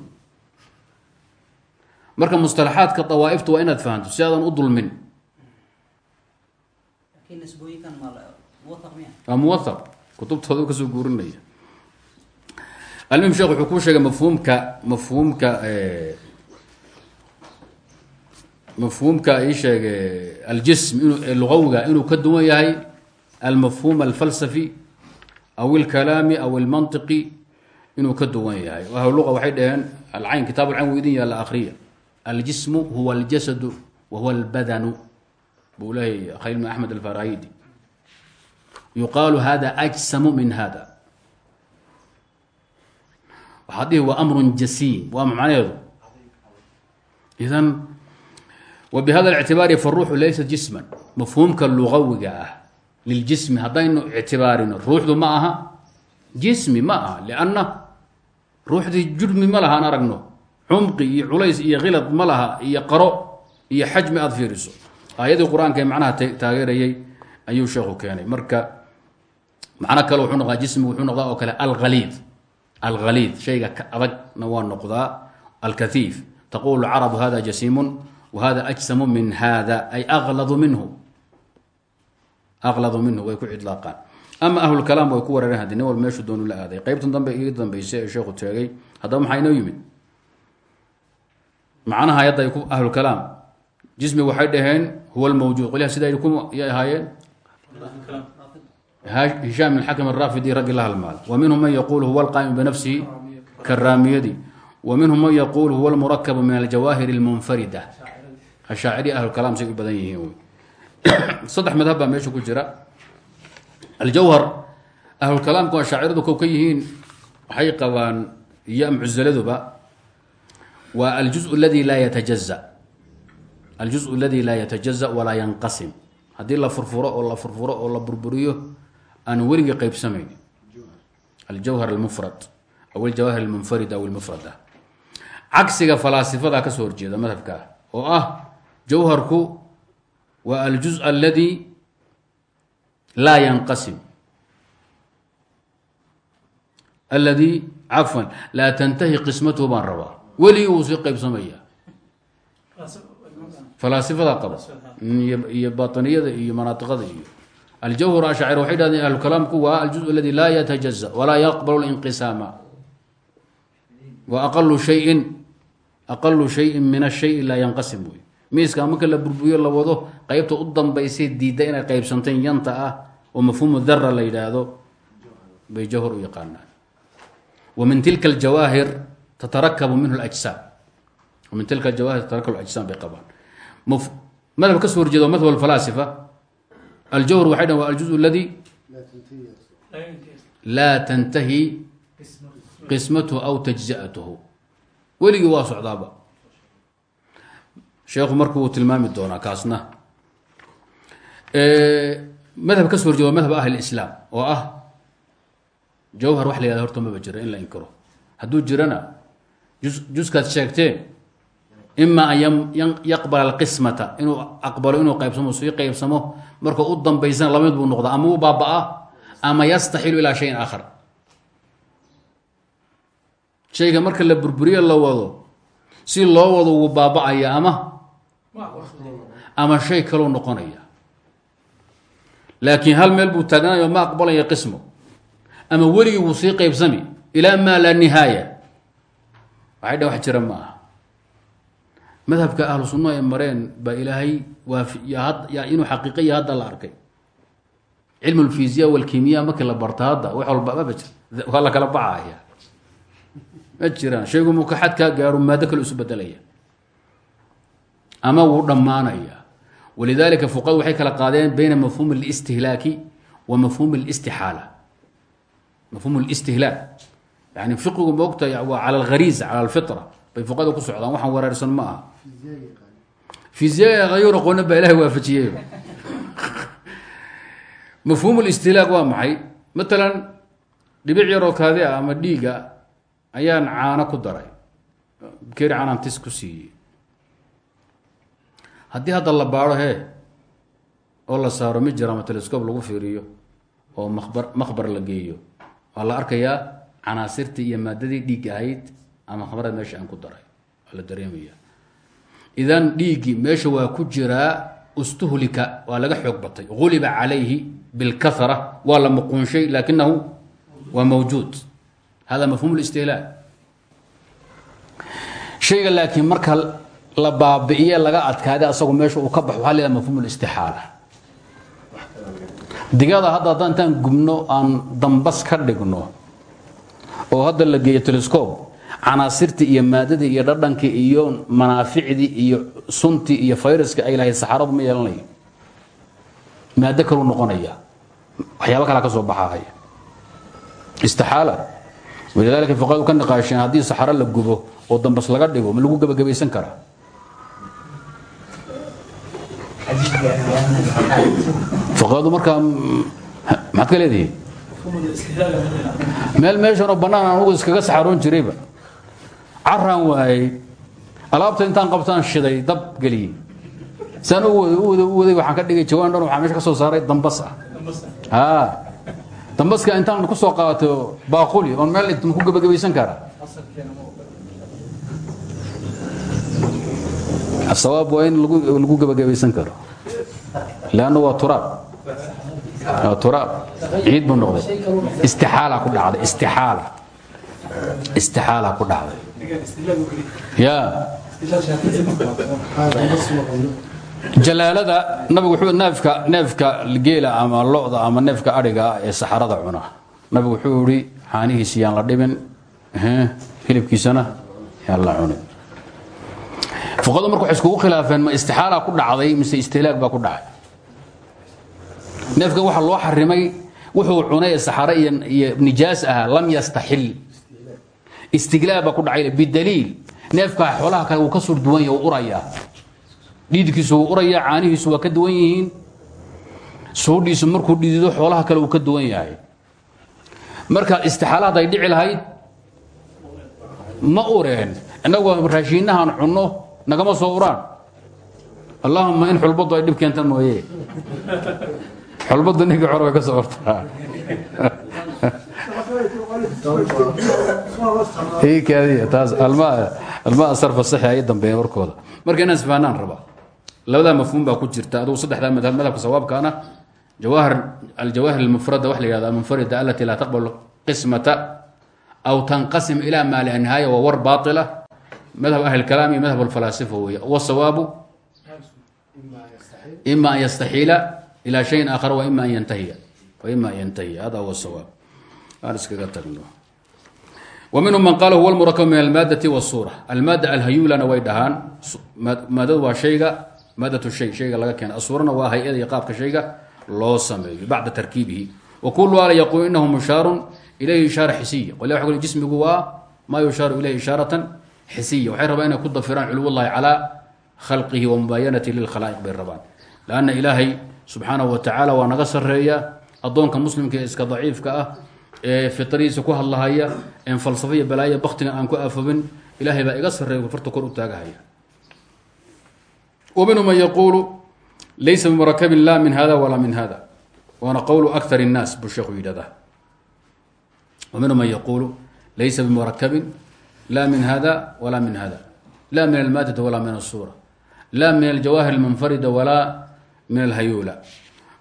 marka mustalaxaadka dawaaifta waa inaad fahanto si aadan u dulmin. Waa muwahaq kutubtooda ka soo guurinaya. Almuhim sheekh wuxuu kuu sheegay mafhuumka mafhuumka mafhuumka ii sheege aljism inu lugawiga inuu ka duwan yahay almafhum alfalsafi aw ilkalaami aw ilmantiqi inuu ka duwan yahay ahlu luqa waxay dhaheen alcayn kitaab alcayn wuu idin yaalla akhriya aljismu huwa aljasadu wa huwa albadanu buu leeyahy khayl bin axmed alfarayidi yuqaalu hada ajsamu min hada waxaad dhihi waa amrun jasiim waa macnaheedu idan wa bihada اlictibaari faruuxu laysa jisman mafhuumka lugawiga ah liljismi haddaynu ictibaarino ruuxdu ma aha jismi ma aha lianna ruuxdii jurmi ma laha aan aragno cumqi iyo culays iyo khilad ma laha iyo qaro iyo xajmi aada fiiriso aayadii qur'aanka ee macnaha taageerayay ayuu sheekhu keenay marka macno kale wuxuu noqdaa jismigu wuxuu noqdaa oo kale alhaliid alhaliid shayga ka adagna waa noqdaa alkathiif taqulu carabu hada jasiimun wa hada ajsamu min hada ay akladu minhu akladu minhu way ku cidlaaqaan ama ahlulkalaam way ku wareereen haddi nin meeshu doonu la aaday qeybtan dambe ii dambeysay ee sheekhu teegay haddaba maxaa inoo yimid macnaha ayadda ay ku ahlulkalaam jismi waxay dhaheen huwa lmawjuud qolyaha sidaa ku yay ahaayeen hishaam bin xakim araafidi raggi la halmaal wa minhum man yaquulu huwa alqaa'imu binafsihi karaamiyadi wa minhum man yaquulu huwa almurakabu min aljawaahir almunfarida ashaaciri ahlulkalaam say u badan yihiin saddex madhab baa meesha ku jira. Aljawhar ahlulkalaamku ashaaciradu kow ka yihiin waxay qabaan iyo mucusaladuba waa aljuz ladi laa yatajaza aljuz aladi laa yatajaza walaa yanqasim. Haddii la furfuro oo la furfuro oo la burburiyo aan weligii qeybsamayn aljawhar almufrad aw aljawaahir almunfarid aw almufrada. Cagsiga falaasifada ka soo horjeeda madhabka oo ah jawharku waa aljuz aladi laa yanqasim. Aladi cafwan laa tantahi qismatuhu baan rabaa weligii wuu sii qeybsamaya falaasifada qaba. Iyo baطiniyada iyo manaaiqada iyo. Aljawhar ashacir waxay dhahdeen ahlukalaamku waa aljuz aladi laa yatajaza walaa yaqbal inqisaama wa aqalu shayin aqalu shayin min ashay laa yanqasim wey miiska marka la burbuyo la wado qeybta u dambaysay diidda inay qeybsanteen yanta ah oo mafhuumu dara la yidhaahdo bay jawhar u wa min tilka aljawaahir tatarakabu minhu lajsaam min tilka ajawaahir tatarakabu ajsaam bay qabaan. Madhab ka soo horjeeda madhab alfalaasifa aljawhar waxay dhahen wa aljuz aladi laa tantahi qismatuhu aw tajza'atuhu. Weligii waa socdaaba sheekhu marka wuu tilmaami doonaa kaasna. Madhab ka soo horjeeda madhab ahli islaam oo ah jawhar wax la yihahda horta maba jira in la inkiro. Hadduu jirana jus juskaad sheegteen ima an yaqbala alqismata inuu aqbalo inuu qaybsamo sii qaybsamo marka u dambaysana la mid buu noqda ama u baaba-a ama yastaxilu ilaa shayin aakhar. Shayga marka la burburiyo la wado si loo wado wuu baaba-aya ama ama shay kalou noqonaya. Laakiin hal meel buu taagnayo ma aqbalaya qismo ama weligii wuu sii qaybsami ilaa maa laa nihaaya. Waxay dha wax jira ma aha. Madhabka ahlu sunnaha ay mareen baa ilaahay waafiya inuu xaqiiqaya hadda la arkay. Cilmu lfisiya walkimiya markii la barta hadda wax walba maba jir waa la kala baxaya ma jiraan. Shaygu muka xad kaa gaaro maado kale isu bedelaya ama wuu dhammaanaya. Walidalika fuqadu waxay kala qaadeen bayna mafhuum اlistihlaaki wa mafhuum اlistiaala mafhuum listihlaak yani fiqigu moogta waa cala alghariis cala alfitra bay fuqada ku socdaan waxaan wereersan ma aha. Fiziya hayuur aqooni baa ilahay waafajiyey. Mafhuum listihlaak waa maxay? Matalan dhibic yaroo kaadi ah ama dhiiga ayaan caano ku daray. Bakeri canantis ku siiyey haddii hadda la baadho hee oo la saaro mijir ama telescob lagu fiiriyo oo mabar makhbar la geeyo. Waa la arkayaa canaasirtii iyo maadadii dhiig ahayd ama khamrad meesha aan ku daray. Waa la dareemaya idan dhiiggii meesha waa ku jiraa ustuhlika waa laga xoog batay. Guliba calayhi bilkahra waa la muquunshay laakinahu waa mawjuud. Hada mafhum listihlaak shayga laakiin marka la baabi'iye laga adkaaday asagu meesha uu ka baxo yhaha mafhum listixaala digada hadda haddaan intaan aan dambas ka dhigno oo hadda la geeyo telescob canaasirtii iyo maadadii iyo dhadhankii iyo manaaficdii iyo suntii iyo fayraska ay lahayd saxaaradu ma yeelanayo maado kalu noqonaya. Waxyaaba kalaa ka soo baxaaya istixaala. Walidaalika fuqadu ka niqaasheen haddii saxaro la gubo oo dambas laga dhigo ma lagu gebagabaysan karaa fuqadu markaa maxaad ka leedihiin meel meeshanoo bannaan anugu iskaga saxaroon jirayba. Caraan waayey. Alaabta intaan qabtaan shiday dab geliyey saan u waday waxaan ka dhigay jawaan dhan waxaa meesha ka soo saaray dambas ah. Dambaska intaan ku soo qaato baaquli oon meel ma ku gebagabaysan karaa. Sawaab waa in lagu gebagabaysan karo leanna waa turaab ciid buu noqday istixaala ku dhacday istixaala ku dhacday jalaalada nabigu wuxuu neefka neefka geela ama lo-da ama neefka adhiga ee saxarada cuna nabigu wuxuu yihi xaanihiisi yaan la dhibin hilibkiisana yaan la cunin fuqadu marka waxay iskugu khilaafeen ma istixaala ku dhacday mise istihlaag baa ku dhacay? Neefkan waxaa loo xarimay wuxuu cunay saxare iyo nijaas ahaa lam yastaxil. Istiglaa ku dhacay bidaliil. Neefka xoolaha kale wuu ka sur duwan yahay wuu urayaa dhiidkiisu caanihiisu waa ka duwan yihiin. Suudhiisu markuu dhidido xoolaha kale wuu ka duwan yahay. Marka istixaala hadday dhici lahayd ma ureen. Innagoo raashiinahan cunno nagama soo uraan. Allahuma in xulbadu ay dhib keenta mooye. Xulbadu ninka xor way ka soo urtaa almaa sarfa saxi ay dambeeyeen warkooda. Marka inaan isfahanaan rabaa labadaa mafhuum baa ku jirta. Adugu saddexdaa madhab madhabka sawaabkaana jawahir aljawaahir almufrada waxa la yihahda munfarida alati laa taqbal qismata aw tanqasim ila maa la nihaaya waa war baatila madhab ahli lkalaam iyo madhab alfalaasifa weeye wasawaabu ima an yastaxiila ila shayin aakhara wa ima an yantahiya wa ima an yantahiya hada huwa sawaab aan iskaga tagno ومنهم من قال هو المركب من المادة والصورة المادة الهيولنا way dhahaan maadadu waa shayga maadة الشhay shayga laga keena الصورana waa hay-ada iyo qaabka shayga loo sameeyo bacda tarkiibihi وكل waala يقول إنه مشhاaر إليه إشhاaرة xisiية qolya wa jismigu waa ma يuشhaaر إليه إشhاaرة xisiya waxay rabaan inay ku dafiraan culwllahi calaa khalqihi wa mubaayanatihi lilkhalaa'iq bay rabaan. Lanna ilaahay subxaanahu wa tacaala waa naga sarreeya addoonka muslimka iska daciifka ah ee fitrihiisa ku hadlahaya en falsafa iyo balaayo aan ku aafobin ilahay baa iga sarreeya farta kor u taagahaya. Wminhu man yaquulu laysa bimurakabin la min hada walaa min hada waana qowlu akar الnaas buu sheekhu yidhahdaa. Waminhu man yaquulu laysa bimurakabin هذا وانا قول أكثر الناس بالشيخ يدده ومنهم من يقول ليس بمركب لا من هذا ولا من هذا لا من المادة ولا من الصورة لا من الجواهر المنفردة ولا من الهيولة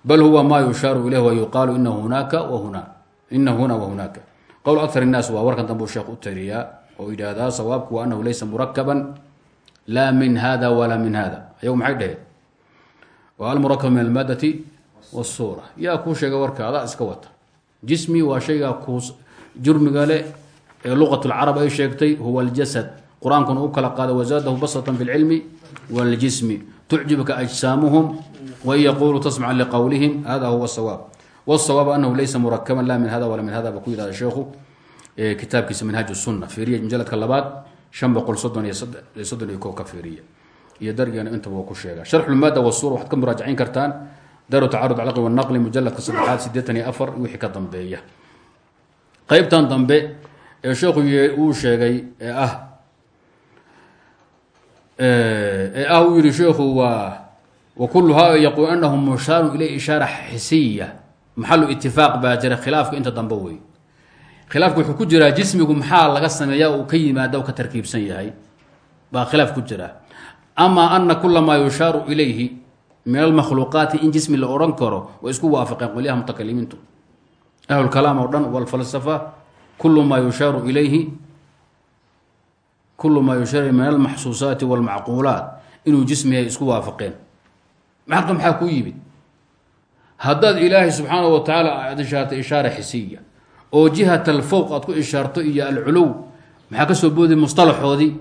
بل هو ما يشار إليه ويقال إنه هناك وهنا إنه هنا وهناك قول أكثر الناس ووركا تنبو الشيخ التريا وإذا هذا صوابك وأنه ليس مركبا لا من هذا ولا من هذا يوم حيده والمركب من المادة والصورة يا كو شيء وركا هذا اسكوت ee luqat lcarab ay sheegtay huwa aljasad. Qur'aankuna kala qaada wazaadahu basatan bilcilmi waljismi. Tucjibka ajsaamuhum wain yaquluu tasmacan liqowlihim hada huwa sawaab wاsawaabu anahu laysa murakaban la min hada walaa min hada ba ku yidhahda sheekhu kitaabkiisa minhaaj sunna fiiriya mujaladka labaad shan boqol soddon iyo soddon iyo ko ka fiiriya iyo dargeena intaba waa ku sheega sharxulmaada wasuura waxaad ka muraajaciin kartaan daru tacarud alcaqli wanaqli mujaladka saddexaad siddeetan iyo afar wixii ka dambeeya. Qaybtan dambe ee sheekhu uu sheegay ee ah ee ah uu yihi sheekhu waa wkulhaa yaquul anahu mushaaru ilay ishaara xisiya maxalu itifaaq baa jira khilaafku inta dambe wey. Khilaafku ku jiraa jismigu maxaa laga sameeya uu ka yimaada ka tarkiibsan yahay. Baa khilaaf ku jira. Ama ana kula maa ilayhi min almakhluuqaati in jismi la odhan karo way isku waafaqeen qolyaha mutakalimiintu ahlulkalaam oo dhan walfalsafa kul ma yushaaru ilayhi kul maa yushaar min almaxsuusaati wاlmacquulaat inuu jismiga isku waafaqeen. Maaka maxaa ku yimid? Haddaad ilaahay subxaana wa tacaala aad ishaartay ishaara xisiya oo jihat alfowq aad ku ishaarto iyo alculuw maxaa ka soo booday mustalaxoodii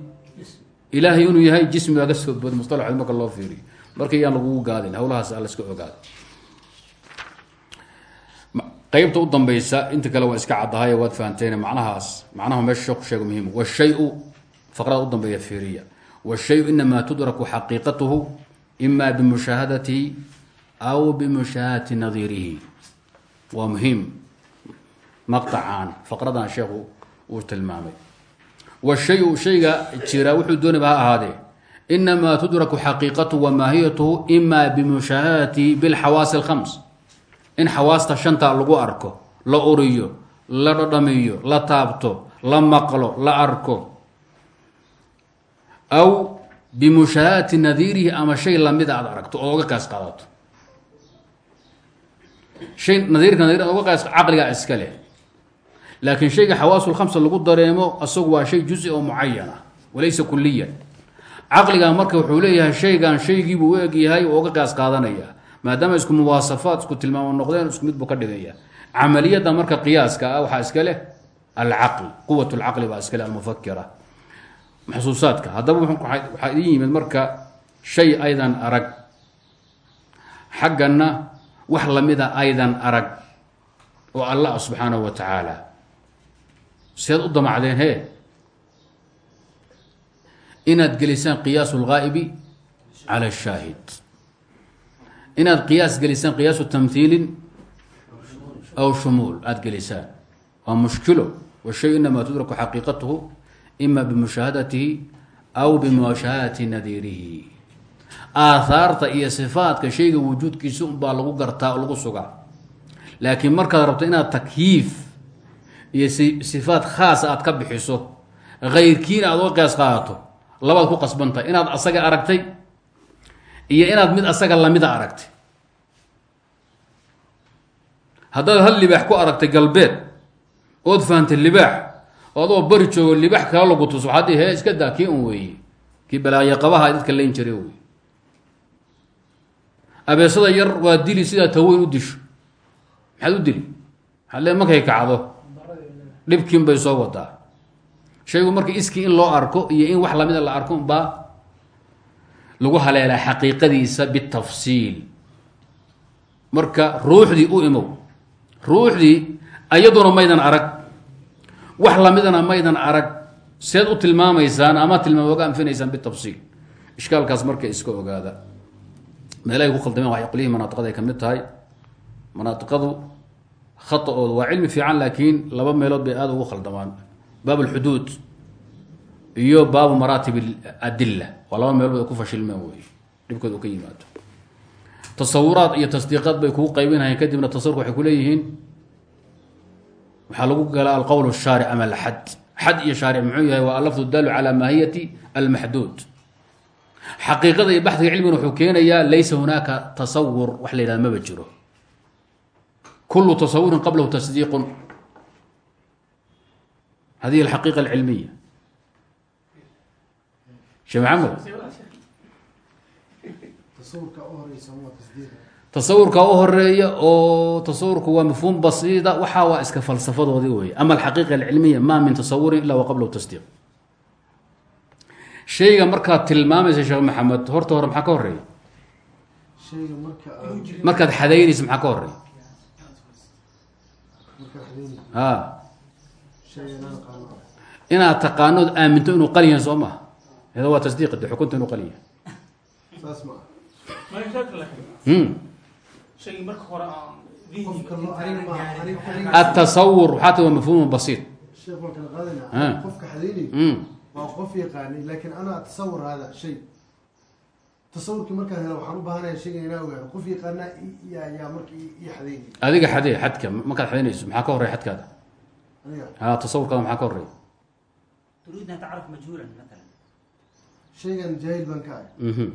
ilaahay inuu yahay jismigaa ka soo booday mustalaxoodi marka loo fiiriyo. Marka yaan lagugu gaadin howlahaas a la ogaado qeybta u dambaysa inta kale waa iska caddahay waad fahanteen macnahaas. Macnaha meesha sheeku sheego muhiim washayu faqrada u dambeeya fiiriya. Washayu inamaa tudraku xaqiiqatuhu ima bimushaahadatihi aw bimushaahadati nadiirihi. Waa muhiim maqطacaan faqradan sheekhu uu tilmaamay. Washayu shayga jira wuxuu doonayba ha ahaadee inamaa tudraku xaqiiqatuhu wamaahiyatuhu ima bimushaahadatihi bilxawaasi اlkhams in xawaasta shanta lagu arko la uriyo la dhadhamiyo la taabto la maqlo la arko. Aw bimushaahadati nadiirihi ama shay lamida aad aragto ood oga qaas qaadato. Hay nadiirka nadir ad oga qaas caqligaa iska leh. Laakiin shayga xawaasul khamsa lagu dareemo asagu waa shay juzi oo mucayan ah walaysa kuliyan caqligaa marka wuxuu leeyahay shaygan shaygiibuu u eg yahay oo oga qaas qaadanaya maadaama isku muwaasafaad isku tilmaamo noqdeen isku mid buu ka dhigaya camaliyadda marka qiyaaska ah waxaa iska leh alcaql quwat lcaqli baa iska leh almufakira maxsuusaadka haddaba waxaa idin yimid marka shay aydan arag. Xagganna wax lamida aydan arag oo allah ah subxaanahu wa tacaala seed u damacdeen he inaad gelisaan qiyaasu lghaa'ibi cala ashaahid inaad qiyaas gelisaan qiyaasu tamhiilin aw shumuul aada gelisaan. Waa mushkilo washay inamaa tudraku xaqiiqatuhu ima bimushaahadatihi aw bimushaahadati nadiirihi. Aathaarta iyo sifaadka shayga wujuudkiisa unbaa lagu gartaa oo lagu sugaa. Laakiin markaad rabto inaad takyiif iyo sifaad khaasa aad ka bixiso kayrkiina aad uga qiyaas qaadato labaad ku qasbantahay. Inaad asaga aragtay iyo inaad mid asaga lamida aragtay. Haddaad hal libaax ku aragtay galbeed ood fahantay libaax oo adoo bari joogo libaax kala lagu tus waxaad he iska daa kii un weeye? Kii balaayo qabaha dadka layn jira wey abeesada yar waa dili sidaa taweyn u disho. Maxaad u dili? Maxaad le markay kacdo? Dhibkiin bay soo wadaa. Shaygu marka iskii in loo arko iyo in wax lamida la arko baa lagu haleelaa xaqiiqadiisa bitafsiil. Marka ruuxdii u imow ruuxdii ayaduna maydan arag wax lamidana maydan arag seed u tilmaamaysaan ama tilmaam oga anfinaysaan bitafsiil. Ishkaalkaas marka iska ogaada. Meelahay ku khaldameen waxay qolihii manaatiqada ay ka mid tahay. Manaatiqadu khata'ooda waa cilmi fiican laakiin laba meelood bay aada ugu khaldamaan baab alxuduud iyo baabu maraatib adilla waa laba ku fashilmeen wey. Dhibkooda u ka yimaado tasawuraad iyo tasdiiqaad bay kuu qaybinayeen kadibna tasawurka waxay kuleeyihiin waxaa lagu galaa alqowl shaaric ama alxad xad iyo shaaric muxuu yahay waa alafdu daalu calaa maahiyati almaxduud xaqiiqada iyo baxdiga cilmigan wuxuu keenayaa laysa hunaaka tasawur wax la yidhahda maba jiro. Kulu tasawurin qablahu tasdiiqun. Hadihi alxaqiiqa alcilmiya sheekh maxamed tasawurka u horreeya oo tasawurku waa mafhuum basiida waxaa waa iska falsafadoodii wey ama alxaqiiqa alcilmiya ma min tasawurin ila wa qablahu tasdiiq. Shayga markaad tilmaamaysa sheekh maxamed horta hore maxaa ka horreeya markaad xadaynaysa maxaa ka horreeya a inaad taqaanood aaminto inuu qalyahan soo maha iyadoo waa tasdiiqi de xukunta inuu qalin yahay atasawur waxaa ti waa mafhuumu basiit qofka xaliili waa qof yaqaani laakiin anaa tasawur hada shay tasawurkii markaan hela waxaan u baahanaya shaygan inaa ogaado qof yaqaana yaa marka ii xadeyni adiga xadey xadka markaad xadeynayso maxaa ka horreya xadkaada ha tasawurkaada maxaa ka horeya shaygan jaahil baan ka ahay. Mhm.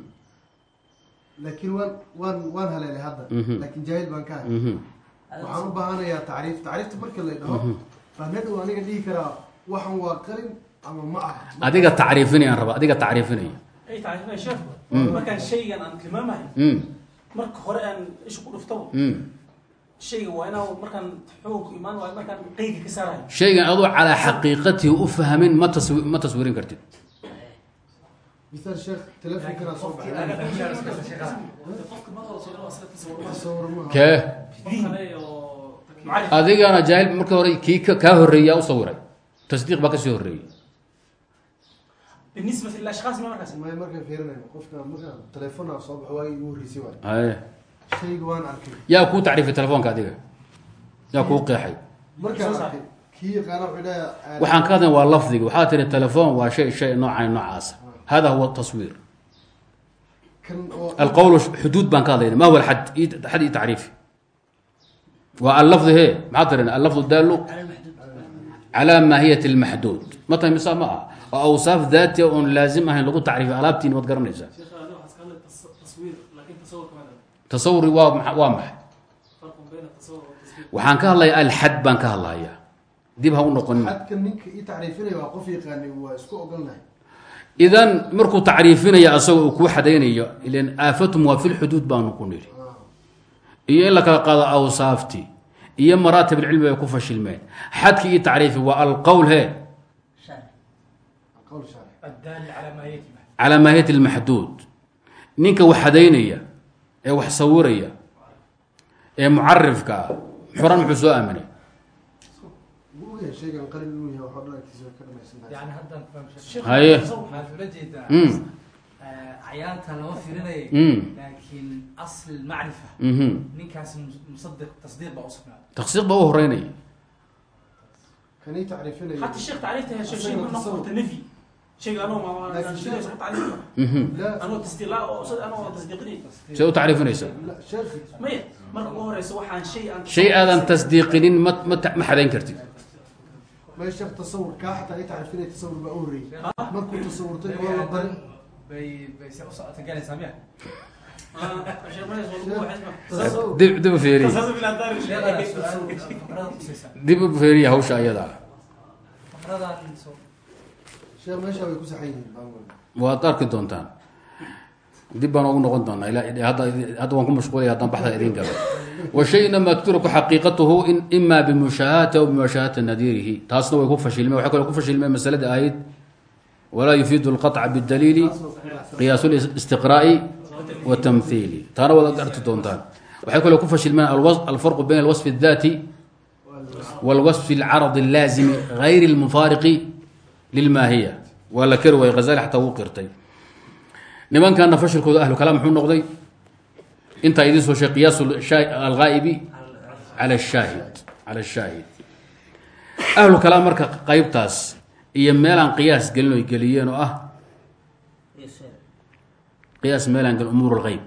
laakiin waan waan waan haleelay hadda. Mhm. laakiin jaahil baan ka ahay. Mhm. waxaan u baahanayaa tacriif. Tacriifta marka la dhaho baan hadhow aniga dhihi karaa waxan waa qalin ama ma aha. Adiga tacriifinayaan raba adiga tacriifinaya ay tahay sheekhu markaan shaygan aan tilmaamahay marka hore aan isha ku dhuftaba shayga waa inaa markaan xukunku imaan waayo markaan qeyga ka saarayo. Shaygan adoo calaa xaqiiqatihi u fahmin ma taswi ma taswiirin kartid misaal sheekh telefonkanaa soo baxay tasawur ma aha kee macrif adigana jaahil marka hore kii ka- kaa horeeyaa u sawiray tasdiiq baa kasii horeeyey بالنسبة للأشخاص ما مركز may markaan fiirinayno qofka markaan telefonaa soo baxo waagii ugu horreysay waay haye shayga waan arkay yaa kuu tacriifay telefoonka adiga yaa kuu qeexay markaan arkay kii yaqaana wuxuu dhahaa waxaan ka hadlay waa lafdiga waxaa tiri telefoon waa shay shay noocan noocaasa hada huwa taswiir alqowl xuduud baan ka hadlayna ma huwa ad ad iyo tacriif waa allafdu he maxaa tirana allafdu daalu calaa maahiyati lmaxduud ma tahay misa ma ah oo awsaaf daatiya oon laazim ahayn lagu tacriifiy alaabtiini waad garanaysaa tasawuri waa waa maxay waxaan ka hadlaya alxad baan ka hadlaya dib ha u noqonin idan markuu tacriifinaya asagoo uu kuu xadaynayo ilan aafatum waa filxuduud baanu ku niri iyo in la kala qaado awsaaftii iyo maraatib alcilmi bay ku fashilmeen. Xadki iyo tacriifi waa alqowl he? Calaa maahiyat lmaxduud ninka wax xadaynaya ee wax sawiraya ee mucarifka ah muxuran muxuu soo aaminay? haye. Hmm. Eh, cayaarta lama firinayay. Hmm. Laakiin asl macrifa. Mhm. Ninkaasi musadiq tasdiiq baa usugnaada tasdiiq baa u horeynaya kani tacriifinaya hatta sheekh tacriifta hesho shay ma noqon karta nafi shayga anoo ma mhm. anoo tasdiiqla oo anoo tasdiiqinay see u tacriifinaysa maya marka u horeysa waxaan shay ma ma kartid meesha tasawurkaa ah, xataa ay taxriifin ay tasawur baa u horreeyey markuu tasawurtay waa la barin bay bayse usocota galaysaa miya dib dib u feeriy dib u feeriya hawsha ayadaa sheekh meeshaa way ku saxan yihiin waad arki doontaan dib baan ugu noqon doonaa ilaa hadda hadda waan ku mashquulaya haddaan baxda idiin galo washay inamaa tudraku xaqiiqatuhu in ima bimushaahati aw bimushaahati nadiirihi taasna way ku fashilmeen waxay kale ku fashilmeen masalada ahayd walaa yufiidu lqaطca bidaliili qiyaasu listiqraa'i watamhiili taana waad arki doontaan waxay kale ku fashilmeen alwas- alfarqu bayna alwasfi الذati والوصف العرض اللازم غير المفارق للماهية ولا كروي غزالي حتى وقرتي نمان كان nimankana fashilkooda ahlu kalaam muxuu noqday? Intaa idiin soo sheeg qiyaas alghaa'ibi? Ala shaahid cala shaahid. Ahlu kalaam marka qaybtaas iyo meelaan qiyaas gelin oy oo ah qiyaas meelaan gelin umuur alghayb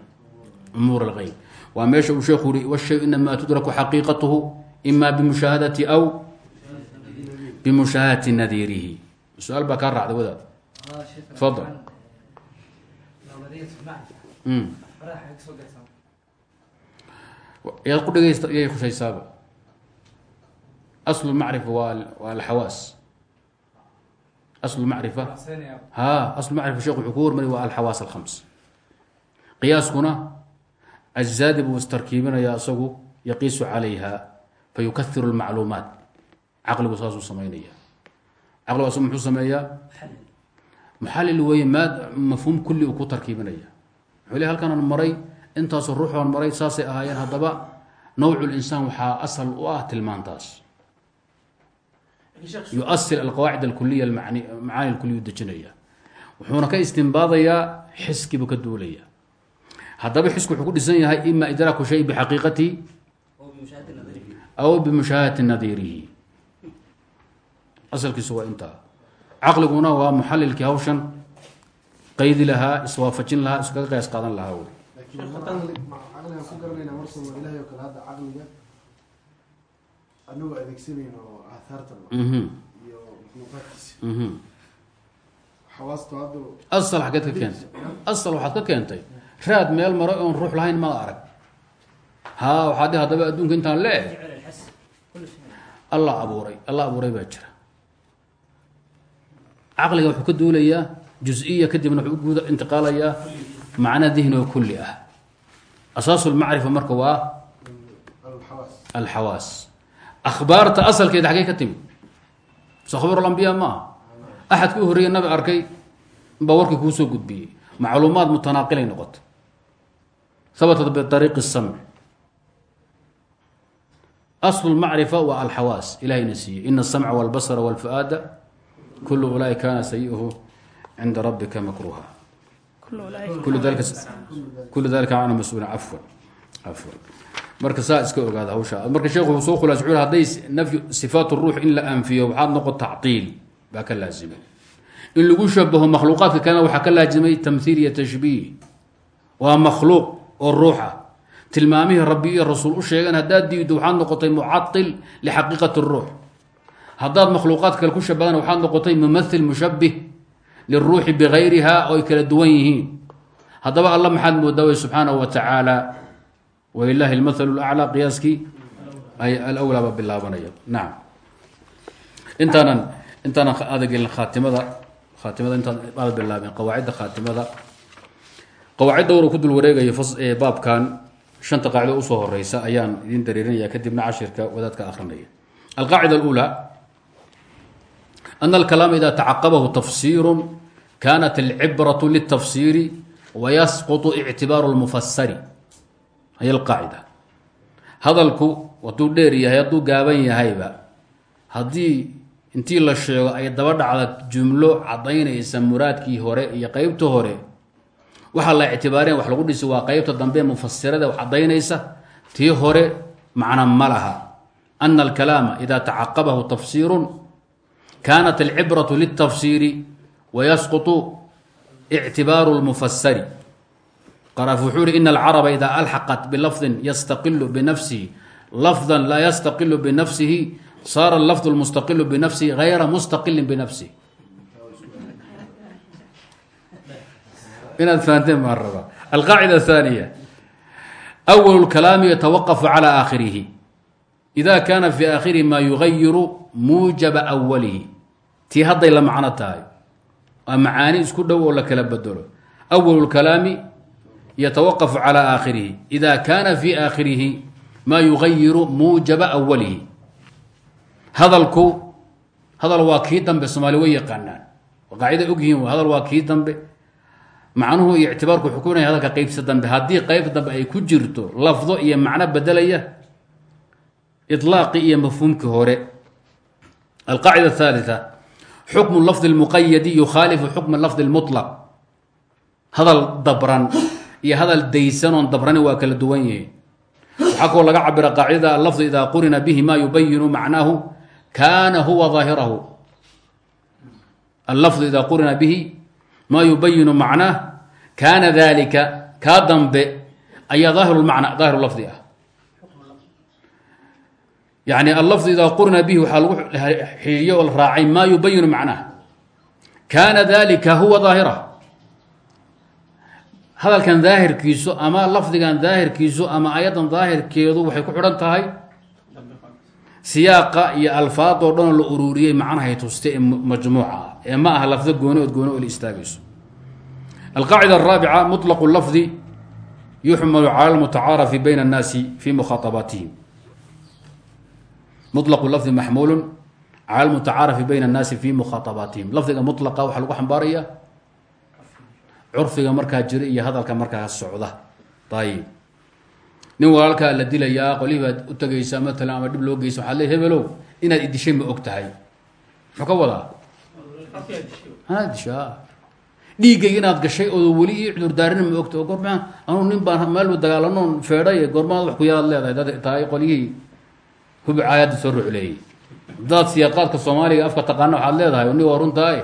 umuur alghayb waa meesha uu sheekhu yuri washay inamaa tudraku xaqiiqatuhu ima bimushaahadati aw bimushaahadati nadiirihi. Su'aal baa kaa raacday Hmm. yaad ku dhegaysta iyay khushaysaaba aslu macrifa waa waa alxawaas aslu macrifa. Ha aslu macrifa sheekh wuxuu ku hormariy waa alxawaas alkhams qiyaaskuna azaadi buu istarkiibinayaa isagu yaqiisu calayha fayukahiru lmacluumaat caqligu saasuu samaynaya caqligu asagu muxuu sameeyaa? Muxallil weeye maad mafhuum kulli uu ku tarkiibinaya. Wuxuu leeyahay halkanaan maray intaasoo ruuxoon maray saasay ahaayeen haddaba nawcu linsaan waxaa asal u ah tilmaantaas. Yuasil alqawaacid alkuliya almacni macaani alkuliya u dejinaya. Wuxuuna ka istinbaadayaa xiskibuu ka duulaya. Haddaba xisku wuxuu ku dhisan yahay ima idraaku shay bixaqiiqatihi aw bimushaahadati nadiirihi. Asalkiisu waa intaa caqliguna waa muxalilkii hawshan qaydi lahaa iswaafajin lahaa iskaga qeys qaadan lahaa w mhm. mhm. asal xageed ka keentay. Asal waxaad ka keentay. Raad meel maro oon ruux lahayn mada arag. Ha waxaad hadaba adduunka intaan le-eg allah abuuray allah abuuray baa jira caqliga wuxuu ka duulayaa jus-iya kadibna wuxuu u guuda intiqaalayaa macna dihni oo kulli ah. Asaasu lmacrifa marka waa alxawaas. Akhbaarta asalkeeda xaggey ka timid. So khabar alambiya ma aha. Axadkii u horreeye nabi arkay baa warkii kuu soo gudbiyey. Macluumaad mutanaaqilay noqotay habatat biariiqi samc aslu lmacrifa waa alxawaas. Ilahayna siiyey. Ina asamca walbasra walfu'aada kul ulai kana sayihu cinda rabika makruha kulu dalika an mas'uul afwan afwan marka saa iska ogaada hawshaa marka sheekhu wuu soo khulaas hadday nafyu sifaat ruux in la anfiyo waxaad noqo tactiil baa ka laazimay in lagu shabaho makhluuqaadka kalena waxaa ka laazimay tamhiil iyo tashbiih waa makhluuq oo ruuxa tilmaamihii rabbi iyo rasuul u sheegan haddaad diido waxaad noqotay mucatil lixaqiiqati ruux haddaad makhluuqaad kale ku shabahana waxaad noqotay mumathil mushabih liruuxi bigayriha oo kala duwan yihiin. Haddaba alla maxaad moodaa wey subxaanahu wa tacaala. Walilahi almathalu laclaa qiyaaskii ay alawlaa baa bilaabanaya. Nacam intaanan intaanan aada gelin khaatimada khaatimada intaan aada bilaabin qawaacidda khaatimada. Qawaacid dhowra ku dul wareegaya ee baabkan shanta qaacido u soo horeysa ayaan idin dareerinaya kadibna cashirka wadaadka akrinaya alqaacida alula أن الكلام إذا تعقبه تفسير كانت العبرة للتفسير ويسقط اعتبار المفسر هي القاعدة hadalku waduu dheer yahay hadduu gaaban yahayba haddii intii la sheego ay daba dhacda jumlo cadaynaysa muraadkii hore iyo qeybta hore waxaa la ictibaareen wax lagu dhisi waa qeybta dambe mufasirada wax cadaynaysa tii hore macna ma laha أن الكلام إذا تعقبه تفسير كانت العبرة للتفسير ويسقط اعتبار المفسر قال فحول إن العرب إذا ألحقت بلفظ يستقل بنفسه لفظا لا يستقل بنفسه صار اللفظ المستقل بنفسه غير مستقل بنفسه إن الفانتين مرة القاعدة الثانية أول الكلام يتوقف على آخره ida kaana fi aakhirihi maa yugayiru muujaba awalihi tii hadday la macno tahay aa macaani isku dhow oo la kala bedelo awalu lkalaami yatawaqafu cala aakhirihi ida kaana fi aakhirihi maa yugayiru muujaba awalihi hadalku hadal waa kii dambe soomaali way yaqaanaan qaacido ogyihiin hadal waa kii dambe macnuhu iyo ictibaarku xukunaya hadalka qaybsa dambe ay ku jirto lafdo iyo macno bedelaya ilaaqi iyo mafhuumkii hore. Alqaacida athaalia xukmu lafdi lmuqayadi yukhaalifu xukma lafdi lmulaq hadal dabran iyo hadal daysan oon dabrani waa kala duwan yihiin waxaa koo laga cabira qaacidada allafdu idaa qurina bihi ma yubayinu macnaahu kaana huwa aahirahu allafdu idaa qurina bihi maa yubayinu macnaah kaana dalika kaa dambe ayaa daahirulmacna daahiru lafdi ah yani allafdu idaa qurna bihi waxaa lagu xidhiiyo oo la raacay maa yubayinu macnaha. Kaana dalika huwa daahira. Hadalkan daahirkiisu ama lafdigan daahirkiisu ama ayadan daahirkeedu waxay ku xidhan tahay siyaaqa iyo alfaadoo dhanoo la ururiyey macnahay tuste ee majmuuca ee ma aha lafdo gooni ood gooni oo la istaagayso. Alqaacida araabica muطlaqu lafdi yuxmalu cala lmutacaarafi bayna annaasi fi mukhaaطabaatihim mulaqu lafdi maxmuulu cala mutacaarafi bayna annaasi fi mukhaabaatihim lafdiga mulaqa waxaa lagu xambaaraya curfiga markaa jira iyo hadalka markaa socda. ayib nin walaalkaa la dilayaa qolihii baad u tagaysa matalan ama dhib loo geysa waxaad le hebelow inaad idishay ma og tahay. Muxuu ka wadaa? Anaad idishaa dhiiggayga inaad gashay oo weli ii cudurdaarin ma ogta oo gormaa anuu nin baan meel dagaalanoon feedhay gormaad wax ku yaad leedahay tahay qolyihii hub caadaadda soo ruuxleeyey dadaad siyaaqaadka soomaaliga afka taqaana waxaad leedahay ni waa runtaay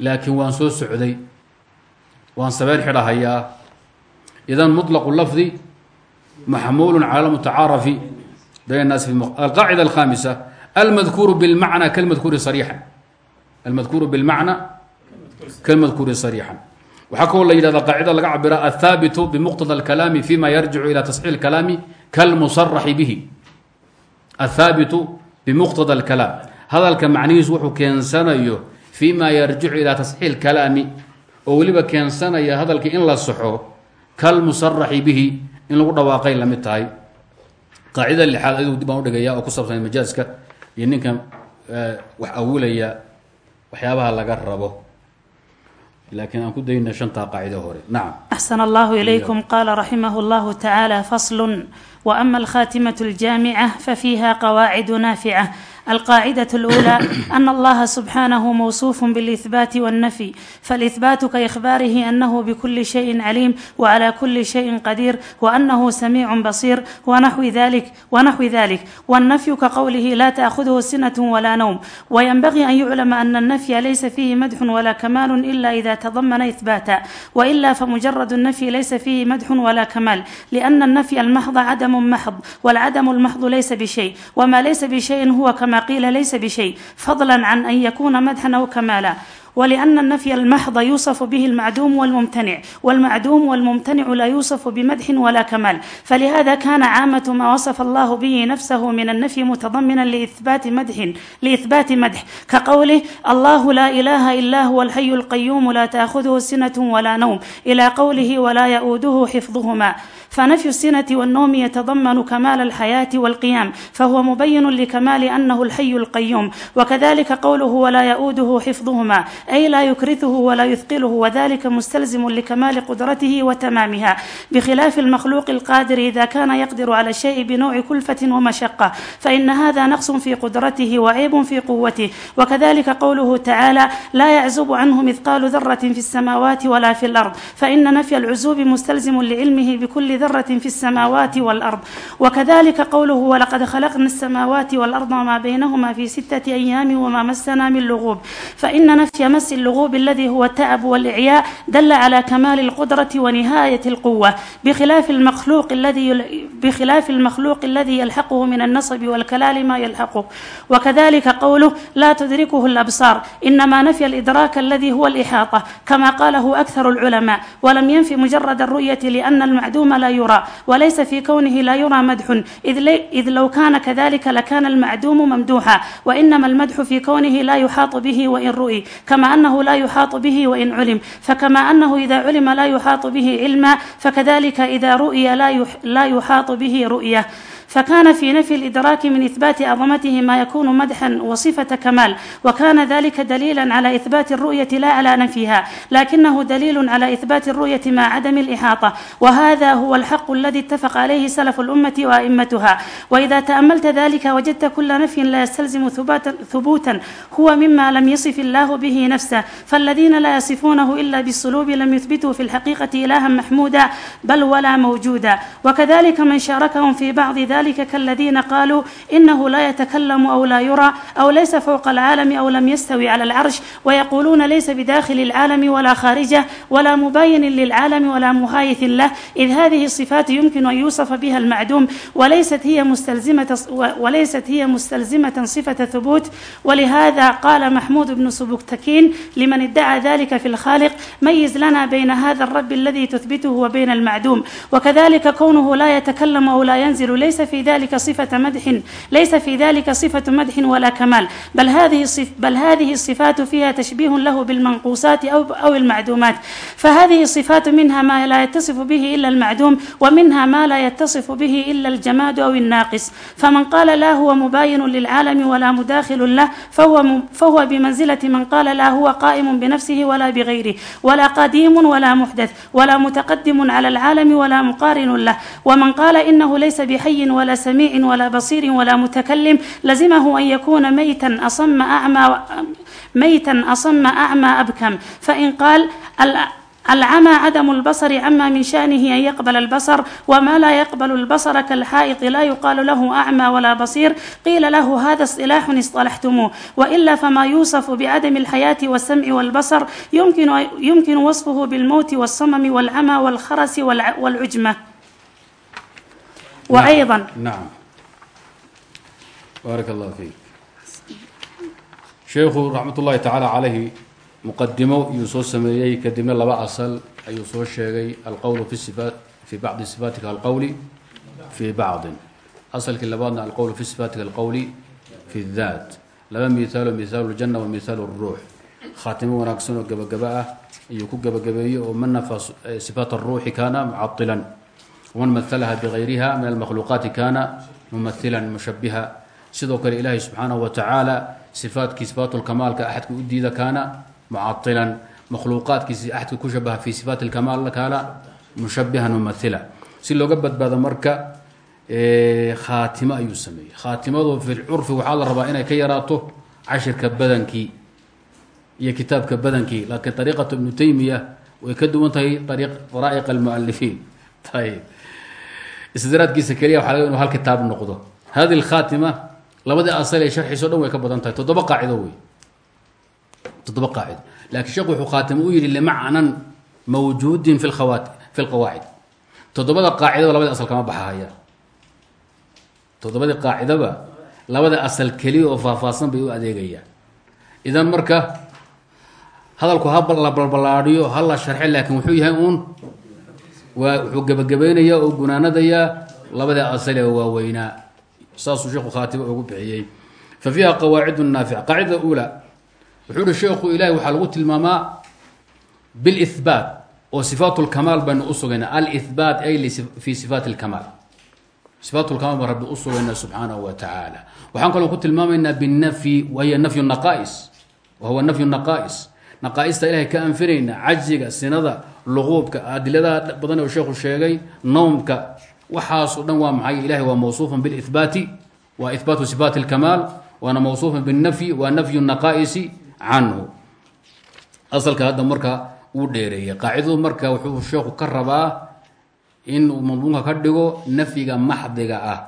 laakiin waan soo socday. Waan sabeen xidhahayaa idan muطlaqu lafdi maxmuulu cala mutacaarafi bayn naas alqaacida alkhaamisa almadkuuru bilmacna kalmadkuuri sariixan. Almadkuuru bilmacna kalmadkuuri sariixan. Waxaa kaloo la yidhahda qaacida laga cabira athaabitu bimuqtada alkalaami fima yarjicu ila tasxiil kalaami kalmusaraxi bihi athaabitu bimuqtada alkalaam hadalka macnihiisu wuxuu keensanayo fii ma yarjicu ilaa tasxiix اlkalaami oo weliba keensanaya hadalkii in la saxo kalmusaraxi bihi in lagu dhawaaqay la mid tahay qaacida lixaad adigu dib baan udhigaya oo ku saabsan majaaska iyo ninka wax awilaya waxyaabaha laga rabo laakiin aan ku dayna shantaa qaacido hore nacam axsan allahu ilaykum qaala raximah llahu tacaala faslun وأما الخاتمة الجامعة ففيها قواعد نافعة القاعدة الأولى أن الله سبحانه موصوف بالإثبات والنفي فالإثبات كإخباره أنه بكل شيء عليم وعلى كل شيء قدير وأنه سميع بصير ونحو ذلك ونحو ذلك والنفي كقوله لا تأخذه سنة ولا نوم وينبغي أن يعلم أن النفي ليس فيه مدح ولا كمال إلا إذا تضمن إثباتا وإلا فمجرد النفي ليس فيه مدح ولا كمال لأن النفي المحض عدم محض والعدم المحض ليس بشيء وما ليس بشيء هو كما قيل ليس بشيء فضلا عن أن يكون مدحا أو كمالا ولأن النفي المحض يوصف به المعدوم والممتنع والمعدوم والممتنع لا يوصف بمدح ولا كمال فلهذا كان عامة ما وصف الله به نفسه من النفي متضمنا لإثبات مدح لإثبات مدح كقوله الله لا إله إلا هو الحي القيوم لا تأخذه سنة ولا نوم إلى قوله ولا يؤوده حفظهما فنفي السنة والنوم يتضمن كمال الحياة والقيام فهو مبين لكمال أنه الحي القيوم وكذلك قوله ولا يؤوده حفظهما أي لا يكرثه ولا يثقله وذلك مستلزم لكمال قدرته وتمامها بخلاف المخلوق القادر إذا كان يقدر على الشيء بنوع كلفة ومشقة فإن هذا نقص في قدرته وعيب في قوته وكذلك قوله تعالى لا يعزب عنه مثقال ذرة في السماوات ولا في الأرض فإن نفي العزوب مستلزم لعلمه بكل ذرة في السماوات والأرض وكذلك قوله ولقد خلقنا السماوات والأرض وما بينهما في ستة أيام وما مسنا من لغوب فإن نفي مس اللغوب الذي هو التعب والإعياء دل على كمال القدرة ونهاية القوة بخلاف المخلوق الذي بخلاف المخلوق الذي يلحقه من النصب والكلال ما يلحقه وكذلك قوله لا تدركه الأبصار إنما نفي الإدراك الذي هو الإحاطة كما قاله أكثر العلماء ولم ينفي مجرد الرؤية لأن المعدوم لا يرى وليس في كونه لا يرى مدح إذ, لي إذ لو كان كذلك لكان المعدوم ممدوحا وإنما المدح في كونه لا يحاط به وإن رؤي كما أنه لا يحاط به وإن علم فكما أنه إذا علم لا يحاط به علما فكذلك إذا رؤي لا يح لا يحاط به رؤية فكان في نفي الإدراك من إثبات عظمته ما يكون مدحا وصفة كمال وكان ذلك دليلا على إثبات الرؤية لا على نفيها لكنه دليل على إثبات الرؤية مع عدم الإحاطة وهذا هو الحق الذي اتفق عليه سلف الأمة وأئمتها وإذا تأملت ذلك وجدت كل نفي لا يستلزم ثباتا ثبوتا هو مما لم يصف الله به نفسه فالذين لا يصفونه إلا بالصلوب لم يثبتوا في الحقيقة إلها محمودا بل ولا موجودا وكذلك من شاركهم في بعض ذلك ذلك كالذين قالوا إنه لا يتكلم أو لا يرى أو ليس فوق العالم أو لم يستوي على العرش ويقولون ليس بداخل العالم ولا خارجه ولا مباين للعالم ولا مهايث له إذ هذه الصفات يمكن أن يوصف بها المعدوم وليست هي مستلزمة وليست هي مستلزمة صفة ثبوت ولهذا قال محمود بن سبكتكين لمن ادعى ذلك في الخالق ميز لنا بين هذا الرب الذي تثبته وبين المعدوم وكذلك كونه لا يتكلم أو لا ينزل ليس في ذلك صفة مدح ليس في ذلك صفة مدح ولا كمال بل هذه الصف بل هذه الصفات فيها تشبيه له بالمنقوصات أو أو المعدومات فهذه الصفات منها ما لا يتصف به إلا المعدوم ومنها ما لا يتصف به إلا الجماد أو الناقص فمن قال لا هو مباين للعالم ولا مداخل له فهو فهو بمنزلة من قال لا هو قائم بنفسه ولا بغيره ولا قديم ولا محدث ولا متقدم على العالم ولا مقارن له ومن قال إنه ليس بحي ولا سميع ولا بصير ولا متكلم لزمه أن يكون ميتا أصم أعمى ميتا أصم أعمى أبكم فإن قال العمى عدم البصر عما من شأنه أن يقبل البصر وما لا يقبل البصر كالحائط لا يقال له أعمى ولا بصير قيل له هذا اصطلاح اصطلحتموه وإلا فما يوصف بعدم الحياة والسمع والبصر يمكن, يمكن وصفه بالموت والصمم والعمى والخرس والعجمة وأيضا نعم, نعم. baarak allah fiik sheekhu raxmat ullaahi tacaala calayhi muqadimo iyuu soo sameeyey kadibna laba asal ayuu soo sheegay alqowlu fi sifaat fi bacdi sifaatika alqowli fi bacdin asalkii labaadna alqowlu fi sifaatika alqowli fi daat laba mihaalo mihaalu ljanna wa mihaalu ruux khaatimo wanaagsan oo gebagaba ah ayuu ku gebagabeeyey oo man nafa sifaat aruuxi kaana mucadilan waman mahalaha bigayriha min almakhluuqaati kaana mumailan mushabiha sidoo kale ilaahay subxaanahu wa tacaala sifaatkii sifaatulkamaalka axadka u diida kaana mucailan makhluuqaadkiisi axadka ku shabaha fi sifaat lkamaal kaana mushabihan mumaila si looga badbaado marka khaatimo ayuu sameeyey. khaatimadu fi curfi waxaa la rabaa inay ka yaraato cashirka badankii iyo kitaabka badankii. laakiin ariiqatu ibnu taymiya way ka duwan tahay daraa'iq almualifiin ayb istidraadkiisa keliya waxa laga inu hal kitaab noqdo. Hadi lkhaatima labadii asal ee sharxiiso dhan way ka badan tahay. Toddoba qaacido wey toddoba qaacido. Laakiin sheekhu wuxuu khaatimo u yihi limacnan mawjuudin fi lkhawaati fi lqawaacid toddobada qaacidaba labadii asal kama baxahaya toddobadii qaacidaba labada asal keliya oo faahfaahsan bay u adeegayaan. Idan marka hadalku ha la balbalaadhiyo ha la sharxe laakiin wuxuu yahay uun waa wuxuu gebagabaynayaa oo gunaanadayaa labadii asal ee waaweynaa saasuu sheekhu khaatimo ugu bixiyey. Fa fiiha qawaacid naafica. Qaacidada uula wuxuu uhi sheekhu ilahi waxaa lagu tilmaamaa bilihbaat oo sifaat lkamaal baynu u sugaynaa. Alihbaat ay fi sifaat lkamaal sifaat lkamaal baan rabbi u sugaynaa subxaanahu wa tacaala. Waxaan kaloo ku tilmaamaynaa binafyi wahiya nafyu naqaa'is wa huwa nafyu naqaa'is. Naqaa'ista ilahay ka anfinaynaa cajiga sinada luquubka adiladaha badan oo sheekhu sheegay nawmka waxaasoo dhan waa maxay? Ilahay waa mawsuufun bilihbaati waa ihbaatu sifaati اlkamaal waana mawsuufun biاlnafyi waa nafyu naqaa'isi canhu. Asalka hadda marka uu dheereeyay qaacidadu marka wuxuu sheekhu ka rabaa in uu madmuunka ka dhigo nafyiga maxdiga ah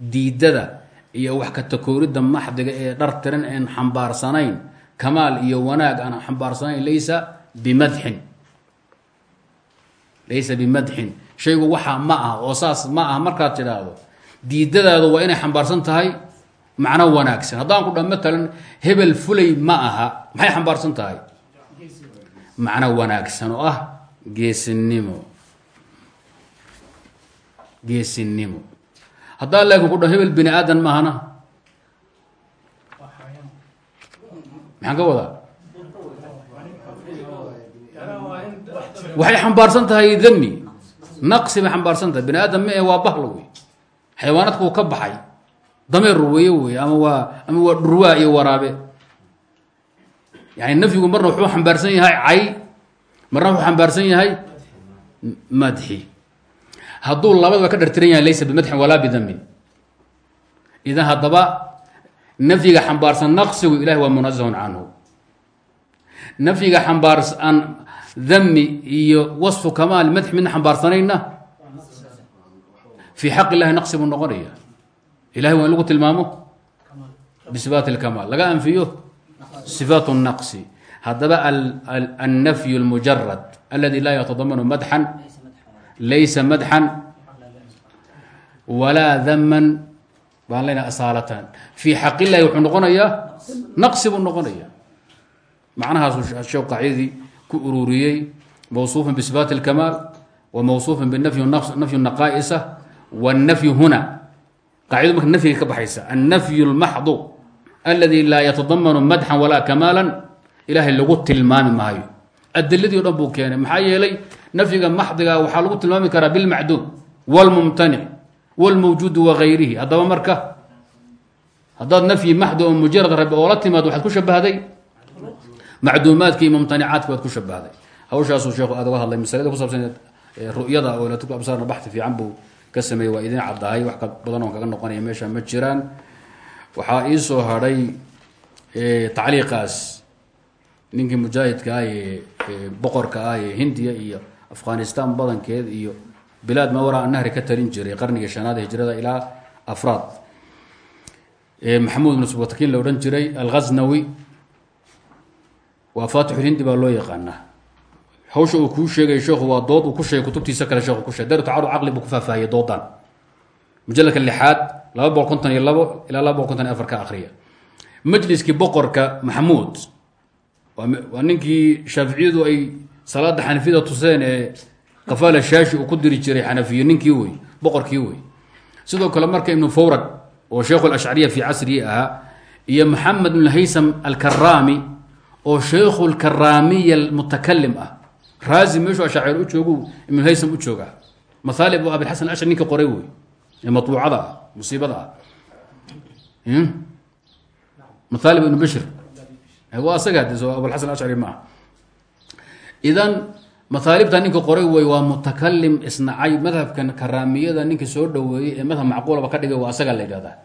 diidada iyo wax ka takooridda maxdiga ee dhar tiran aan xambaarsanayn kamaal iyo wanaag aan xambaarsanayn laysa bimadxin laysa bimadxin shaygu waxaa ma ah oo saas ma ah markaad tidhaahdo diidadaadu waa inay xambaarsan tahay macno wanaagsan. Haddaan ku dha matalan hebel fulay ma aha maxay xambaarsan tahay? Macno wanaagsan oo ah geesinimo geesinimo haddaan laakiin ku dha hebel bini aadan maahana maxaan ka wadaa waxay xambaarsan tahay dami naqsi bay xambaarsan tahay. Bini aadam ma eh waa bahla wey xayawaanaadka uu ka baxay. Dameer ruweeye wey ama waa ama waa dhurwaa iyo waraabe. Yani nafyigu marna wuxuu xambaarsan yahay cay marna wuxuu xambaarsan yahay madxi. Hadduu labadaba ka dhartiran yahay laysa bimadxin walaa bidamin idan haddaba nafyiga xambaarsan naqsigu ilahi waa munazahun canhu. Nafyiga xambaars aan dami iyo wasfu kamaal madx midna xambaarsanayna fii xaq illahi naqsi buu noqonaya ilahay waa in lagu tilmaamo bisifaat اlkamaal laga anfiyo sifaat الnaqsi haddaba annafyu اlmujarad aladi laa yatadamanu madxan laysa madxan walaa daman baan leyna asaalatan fii xaq illahi wuxuu noqonayaa naqsi buu noqonaya macnahaasuu sheekh qaacidadii ku ururiyey mawsuufun bisifaat اlkamaal wa mawsuufun binafyu naqaa'isa wاnnafyu huna qaacido marka nafyiga ka baxaysa annafyu اlmaxdu aladi laa yatadamanu madxan walaa kamaalan ilaahay lagu tilmaami maayo adiladii o dhan buu keenay maxaa yeelay nafyiga maxdiga waxaa lagu tilmaami karaa bilmacduum wاlmumtanic wاlmawjuudi wagayrihi haddaba marka haddaad nafyi maxdi oo mujarad rabi oo la timaado waxaad ku shabahday macduumaadka iyo mumtanicaadka waad ku shabahday hawshaasuu sheekhu aad uga hadlay masalada ku saabsan ru'yada oo latul absaarna baxti fiican buu ka sameeyey waa idin caddahay wax ka badan oo kaga noqonaya meesha ma jiraan. Waxaa ii soo hadhay tacliiqaas. Ninkii mujaahidka ah ee boqorka ah ee hindiya iyo afghanistan badankeed iyo bilaad mawara nahri ka talin jiray qarnigii shanaad hijrada ilaa afraad. Maxamuud ibn subatakin la odhan jiray alghaznawi waa fatixulhindi baa loo yaqaanaa. Hawsha uu kuu sheegay sheekhu waa dood uu ku sheegay kutubtiisa kale sheekhu ku sheegay. Daru tacaru caqli buu ku doodan. Mujalladka lixaad laba boqol konton iyo labo ilaa laba boqol konton afar ka akhriya. Majliskii boqorka maxamuud. Waa ninkii shaaficiyadu ay salaada xanafiyada tuseen ee qafaala shaashi uu ku diri jiray xanafiyo ninkii wey boqorkii wey sidoo kale marka ibnu fawrad oo sheikhu alashcariya fi casrigii ahaa iyo maxamed ibn haysam alkaraami oo sheikhu lkaraamiya almutakalim ah. Raazi meeshuu ashaacir u joogu ibnu haysam u jooga. Maaalib abilxasan ashari ninka qoray wey ee mabuucada ah musiibada ah. Maaalib ibnu bashir. Waa asaga de abulxasan ashcari maaha idan maaalibta ninka qoray wey waa mutakalim isnacay madhabkan karaamiyada ninka soo dhaweeyey ee madhab macquulaba ka dhigay waa asaga la yidhahdaa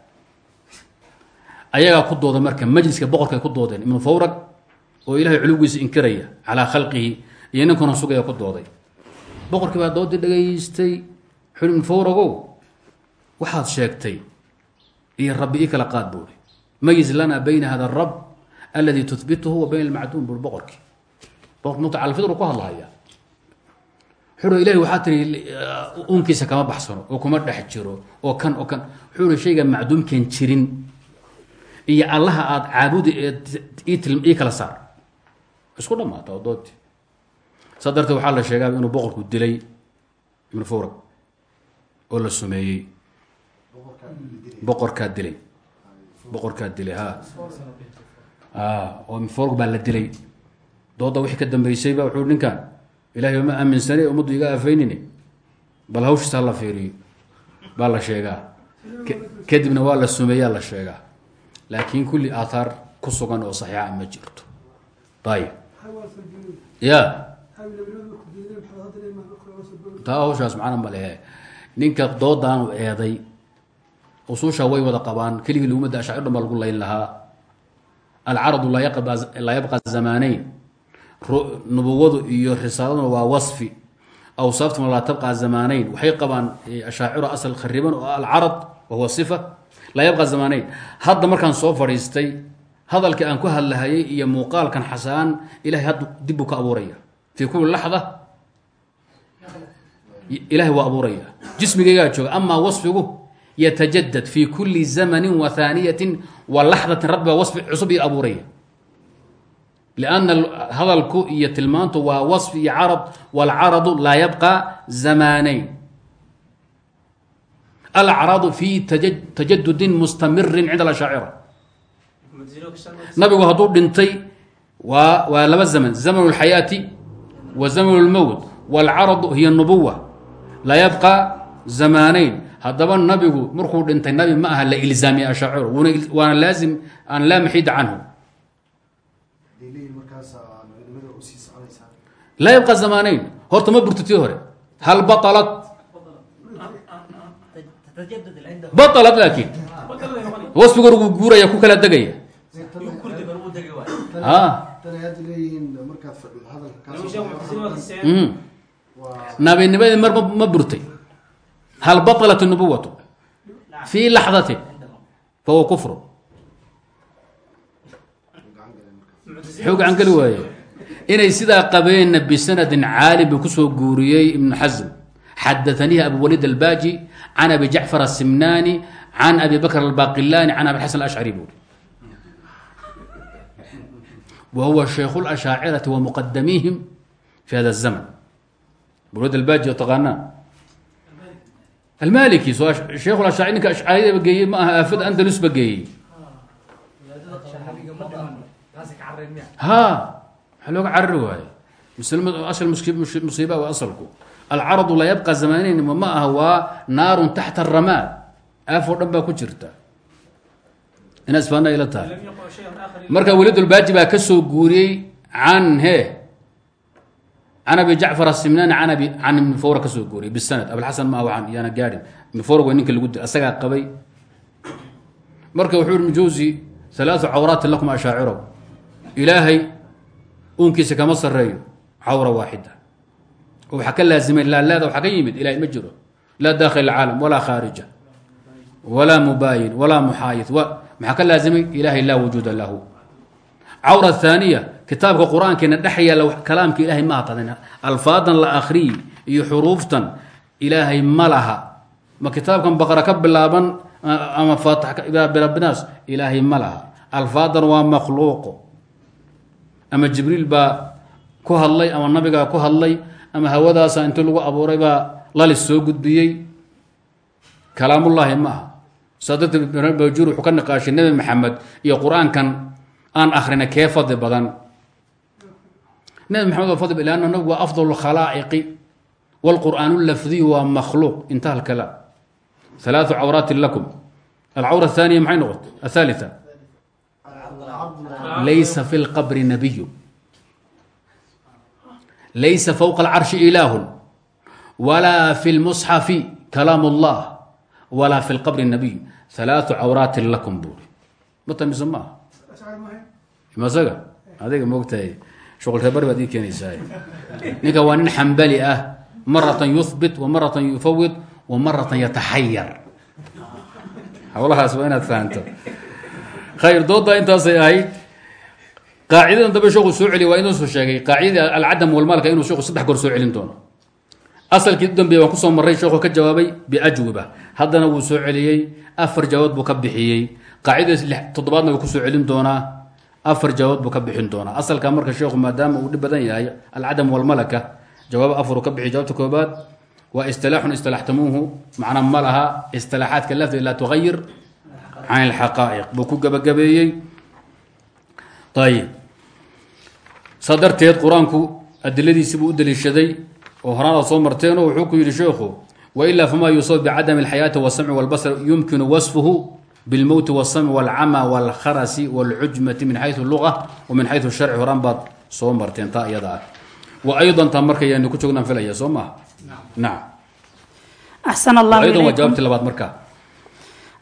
ayagaa ku dooda marka majliska boqorka ay ku doodeen ibnu fawrag oo ilahay culugiisa inkiraya calaa khalqihi iyo ninkuna sugaya ku dooday. Boqorkii baa doodii dhegaystay xul ibnu fawragow. Waxaad sheegtay iyo rabbi ii qaad buuri mayiz lana bayna hada arab aladi tuhbituhu wa bayna almacduum buuri boqorka muta calfidru ku hadlahaya xuro ilahi waxaa tiri unkiisa kama baxsano oo kuma dhex jiro oo kan oo kan. Xuri shayga macduumkan jirin iyo allaha aada caabudi ee ii kala saar isku dhamaata oo doodti. Saa darteed waxaa la sheegaa inuu boqorku dilay ibnu fawrag oo la sumeeyey boqorkaa dilay. Boqorkaa dilay ha oo ibnu fawrag baa la dilay. Dooda wixii ka dambeysayba wuxuu ninkan ilahay ma aaminsane ummaddu iga afeynine bal hawshiisa hala fiiriyo baa la sheegaa. Kadibna waa la sumeeyaa la sheegaa. Laakiin kulli aathaar ku sugan oo saxiixa ma jirto. Ayib ya. Taa hawshaas macna ma lehe. Ninka doodaanu eeday usuusha way wada qabaan. Keligii lugumada ashacir dhan baa lagu layn lahaa. Alcaradu laa yabqa zamaaneyn. Nubuwadu iyo risaaladuna waa wasfi. Awsaaftuna laa tabqa zamaaneyn. Waxay qabaan ashaaciro asal khariban oo alcarad wahuwa sifa. Laa yabqa zamaaneyn. Hadda markaan soo fadhiistay hadalka aan ku hadlahayay iyo muuqaalkan xasaan ilahay had dibbuu ka abuuraya. Fii kuli laxda ilahay waa abuuraya. Jismigaygaa jooga amaa wasfigu yatajadad fii kuli zamanin wa haaniyatin wa laxdatin rabbaa wasfi cusub abuuraya. Lianna hadalku iyo tilmaantu waa wasfi iyo carad walcaradu laa yabqa zamaanayn alacradu fii tajadudin mustamirin nabigu hadduu dhintay waa waa laba zamn zamn الxayaaةi wa zamn الmowt wاlcaradu hiy النubuwa laa yabقى zamaanayn haddaba nabigu markuu dhintay nabi ma aha la ilzaamiya ashaacir waana laazim aan laa maxida canhu laa yabqa zamaanayn horta ma burto tii hore hal balat balat laakiin wasfigoor wuu guuraya ku kala degaya nabinimadii mar ma burtay. Hal batalat nubuwatu fii laxdatin fahuwa kufru. Muxuu gacan geli waaye inay sidaa qabeenna bisanadin caali buu ku soo guuriyey ibnu xasm xadaanihi abu waliid albaaji can abi jacfar asimnaani can abi bakr albaqilaani can abi xasan ashcari buuri wa huwa shaykhu lashaacirati wa muqadamiihim fi hada الزmn bulwad albaaji oo taqaanaa almaliki soo sheekhu ashaciri ninka ashcaariyaba geeyey ma aha aafada andalus ba geeyey shahabiga ma dhiman taasi ka carreen miya ha maxaa looga carari waaye muslim asal muski- musi- musiiba waa asalku alcaradu laa yabqa zamanayn ma aha waa naarun taxta aramaad aaf oo dhan baa ku jirta inaad isfaana ila tahay. Marka welidulbaaji baa ka soo guuriyey can he? Can abi jacfar asimnaani can abi can ibni fawra ka soo guuriyey bisanad. Abilxasan ma ahan yaana gaadhin. Ibni fawra waa ninka lagu dil asagaa qabay. Marka wuxuu ibnu jawsi cawraatin lakum ashaaciro ilaahay uunkiisa kama sareeyo cawra waaxida oo waxaa ka laazimay laalaada waxaa ka yimid ilahay ma jiro. Laa daakhil caalam walaa khaarija walaa mubaayin walaa muxaayid maxaa ka laazimay? Ilahay laa wujuuda lahu. Cawra thaaniya kitaabka qur'aankeena dhex yaalla kalaamka ilaahay ma aqadin alfaadan la akhriyi iyo xuruuftan ilaahay ma laha. Ma kitaabkan baqara ka bilaaban a- ama birabinaas ilaahay ma laha. Alfaadan waa makhluuqo ama jibriil baa ku hadlay ama nabigaa ku hadlay ama hawadaasa intii lagu abuuray baa lalis soo gudbiyey. Kalaamullaahi ma saa darteed bajur wuxuu ka niqaashay nebi maxamed iyo qur-aankan aan akhrina kee fadli badan nebi maxamed waa fadli lanna nabigu waa afdal khalaa'iqi wاlqur'aan lafdiyu waa makhluuq intaha alkalaam ثلاث cawraati lakum alcawra الثaaniya maxay noqotay aلثaaliثa laysa fi اlqabri nabiyu laysa fowqa alcarshi ilaahun walaa fi lmusxafi kalaam اllah walaa fi lqabri nabiy ثalaثu cawraati lakum buuri matamise ma aha? Masaga adiga moogtahay. Shuqul reebari baad ii keenaysaa. Ninka waa nin xambali ah maratan yuhbit wa maratan yufawid wa maratan yataxayar. Howlahaas waa inaad fahanto. Khayr dooddaa intaasay ahayd. Qaacidadan dambe sheekhu soo celiya waa inuu soo sheegay. Qaacidadii alcadam walmaalka inuu sheekhu saddex goor soo celin doono. Asalkii u dambeeye waan ku soo marray sheekhu ka jawaabay biajwiba haddana wuu soo celiyey afar jawaab buu ka bixiyey. Qaacidadaas toddobaadna wuu ku soo celin doonaa. Afar jawaab buu ka bixin doonaa. Asalka marka sheekhu maadaama uu dhib badan yahay alcadam walmalaka jawaab afaruu ka bixiy jawaabta koobaad waa istilaaxun istilaxtumuuhu macna ma laha istilaaxaadka lafdi laa tugayir can ilxaqaa'iq. Buu ku gabagabeeyey. Ayib saa qur'aanku adiladiisi buu u daliishaday oo horaanaad soo marteenoo wuxuu ku yidhi sheekhu wailaa famaa yuusab bicadami alxayaati wasamci walbasar yumkinu wasfuhu bilmowti wasamci walcama walkharasi walcujmati min xayu luga wa min xayu sharci horaan baad soo marteen taa iyada ah wa aydan taa markayaanu ku joognaan filaya soo maha nacam أحسن الله aydan waa إليكم jawaabtii labaad markaa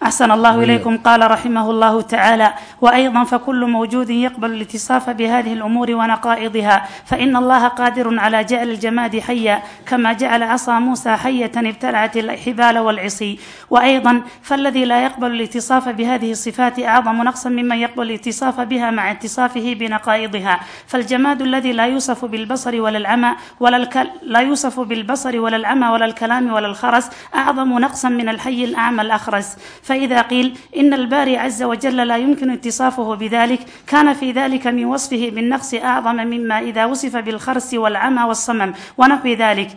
أحسن الله إليكم قال رحمه الله تعالى وأيضا فكل موجود يقبل الاتصاف بهذه الأمور ونقائضها فإن الله قادر على جعل الجماد حيا كما جعل عصا موسى حية ابتلعت الحبال والعصي وأيضا فالذي لا يقبل الاتصاف بهذه الصفات أعظم نقصا ممن يقبل الاتصاف بها مع اتصافه بنقائضها فالجماد الذي لا يوصف بالبصر ولا العمى ولا لا يوصف بالبصر ولا العمى ولا الكلام ولا الخرس أعظم نقصا من الحي الأعمى الأخرس فإذا قيل إن الباري عز وجل لا يمكن اتصافه بذلك كان في ذلك من وصفه بالنقص أعظم مما إذا وصف بالخرس والعمى والصمم ونحو ذلك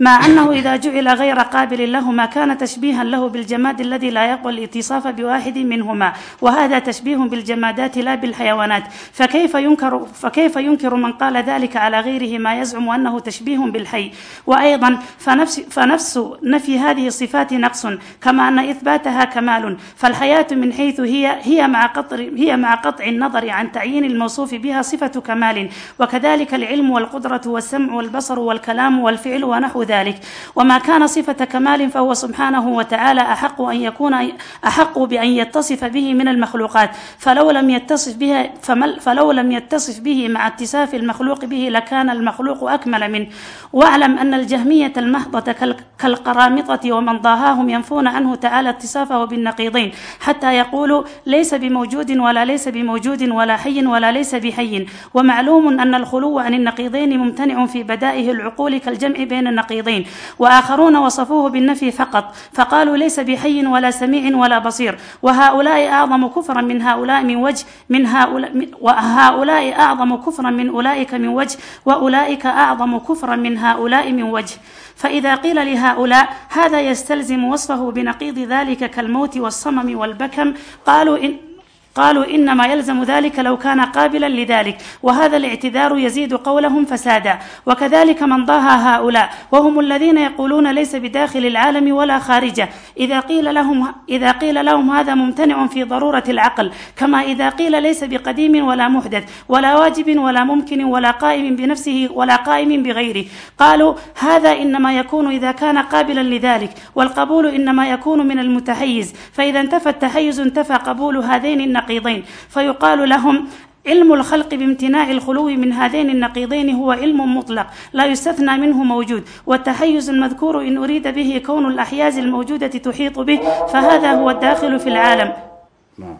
مع أنه إذا جعل غير قابل لهما كان تشبيها له بالجماد الذي لا يقبل الاتصاف بواحد منهما وهذا تشبيه بالجمادات لا بالحيوانات فكيف ينكر فكيف ينكر من قال ذلك على غيره ما يزعم أنه تشبيه بالحي وأيضا فنفس فنفس نفي هذه الصفات نقص كما أن إثباتها كمال فالحياة من حيث هي هي مع قطع هي مع قطع النظر عن تعيين الموصوف بها صفة كمال وكذلك العلم والقدرة والسمع والبصر والكلام والفعل ونحو له ذلك وما كان صفة كمال فهو سبحانه وتعالى أحق أن يكون أحق بأن يتصف به من المخلوقات فلو لم يتصف به فمل فلو لم يتصف به مع اتصاف المخلوق به لكان المخلوق أكمل منه واعلم أن الجهمية المهضة كال- كالقرامطة ومن ضاهاهم ينفون عنه تعالى اتصافه بالنقيضين حتى يقولوا ليس بموجود ولا ليس بموجود ولا حي ولا ليس بحي ومعلوم أن الخلو عن النقيضين ممتنع في بدائه العقول كالجمع بين النقيضين وآخرون وصفوه بالنفي فقط فقالوا ليس بحي ولا سميع ولا بصير وهؤلاء أعظم كفرا من هؤلاء من وجه من هؤلاء من- وهؤلاء أعظم كفرا من أولئك من وجه وأولئك أعظم كفرا من هؤلاء من وجه فإذا قيل لهؤلاء هذا يستلزم وصفه بنقيض ذلك كالموت والصمم والبكم قالوا إن قالوا إنما يلزم ذلك لو كان قابلا لذلك وهذا الاعتذار يزيد قولهم فسادا وكذلك من ضاهى هؤلاء وهم الذين يقولون ليس بداخل العالم ولا خارجه إذا قيل لهم إذا قيل لهم هذا ممتنع في ضرورة العقل كما إذا قيل ليس بقديم ولا محدث ولا واجب ولا ممكن ولا قائم بنفسه ولا قائم بغيره قالوا هذا إنما يكون إذا كان قابلا لذلك والقبول إنما يكون من المتحيز فإذا انتفى التحيز انتفى قبول هذين النقيضين فيقال لهم علم الخلق بامتناع الخلو من هذين النقيضين هو علم مطلق لا يستثنى منه موجود والتحيز المذكور إن أريد به كون الأحياز الموجودة تحيط به فهذا هو الداخل في العالم نعم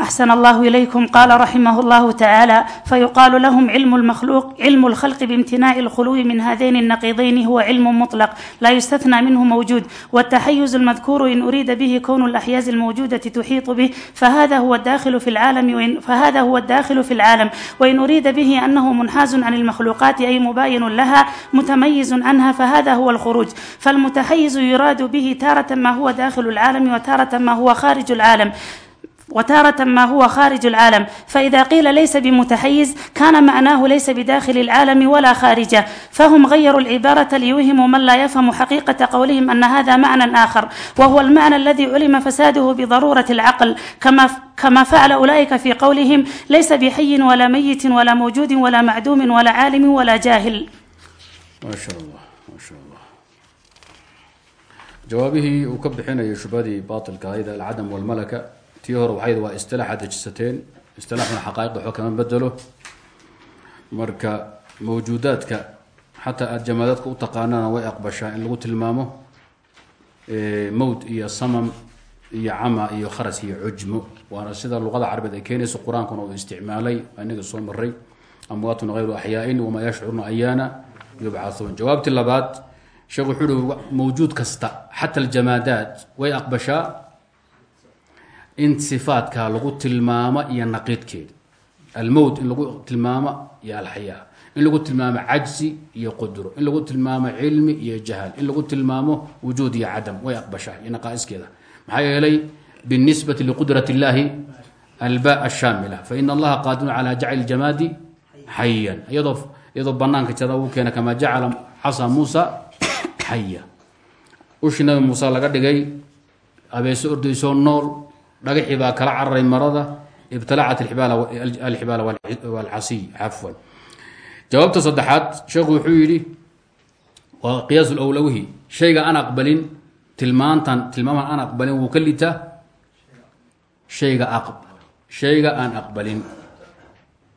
أحسن الله إليكم قال رحمه الله تعالى فيقال لهم علم المخلوق علم الخلق بامتناع الخلو من هذين النقيضين هو علم مطلق لا يستثنى منه موجود والتحيز المذكور إن أريد به كون الأحياز الموجودة تحيط به فهذا هو الداخل في العالم وإن فهذا هو الداخل في العالم وإن أريد به أنه منحاز عن المخلوقات أي مباين لها متميز عنها فهذا هو الخروج فالمتحيز يراد به تارة ما هو داخل العالم وتارة ما هو خارج العالم وتارة ما هو خارج العالم فإذا قيل ليس بمتحيز كان معناه ليس بداخل العالم ولا خارجه فهم غيروا العبارة ليوهموا من لا يفهم حقيقة قولهم أن هذا معنى آخر وهو المعنى الذي علم فساده بضرورة العقل كما كما فعل أولئك في قولهم ليس بحي ولا ميت ولا موجود ولا معدوم ولا عالم ولا جاهل ما شاء الله ما شاء الله جوابه وكبحنا يا شبادي باطل كايدا العدم والملكة tii hore waxayd waa istilaaxa dejisateen istilaaxuna xaqaa'iqda waxba kama bedelo marka mawjuudaadka xataa aada jamaadaadka u taqaanana way aqbashaa in lagu tilmaamo mowt iyo samam iyo cama iyo kharas iyo cujmo. Waana sida luqada carabeed ay keenayso qur'aankuna uu isticmaalay inaga soo maray amwaatun hayru axyaain wamaa yashcuruna ayaana yubcauun jawaabtii labaad sheekh wuxuu uhi mawjuud kasta xata aljamaadaat way aqbashaa in sifaadka lagu tilmaamo iyo naqiidkeeda. Almowt in lagu tilmaamo iyo alxayaa. In lagu tilmaamo cajzi iyo qudro. In lagu tilmaamo cilmi iyo jahal in lagu tilmaamo wujuud iyo cadam. Way aqbashaa iyo naqaa'iskeeda. Maxaa yeelay binisbati liqudrat اllahi alba ashaamila. Fain allaha qaadirun calى jacli jamaadi xayan iyadoo banaanka jada uu keena kamaa jacala casa muusa xaya ushi nabi muuse laga dhigay abeeso ordaysoo nool dhagaxii baa kala cararay marada ibtalacat alxibaala walcasiy cafwan. Jawaabta saddexaad sheekhu wuxuu yidhi waa qiyaas lowlawihi shayga aan aqbalin tilmaantan tilmaamahan aan aqbalin wuu ka litaa shayga shayga aan aqbalin.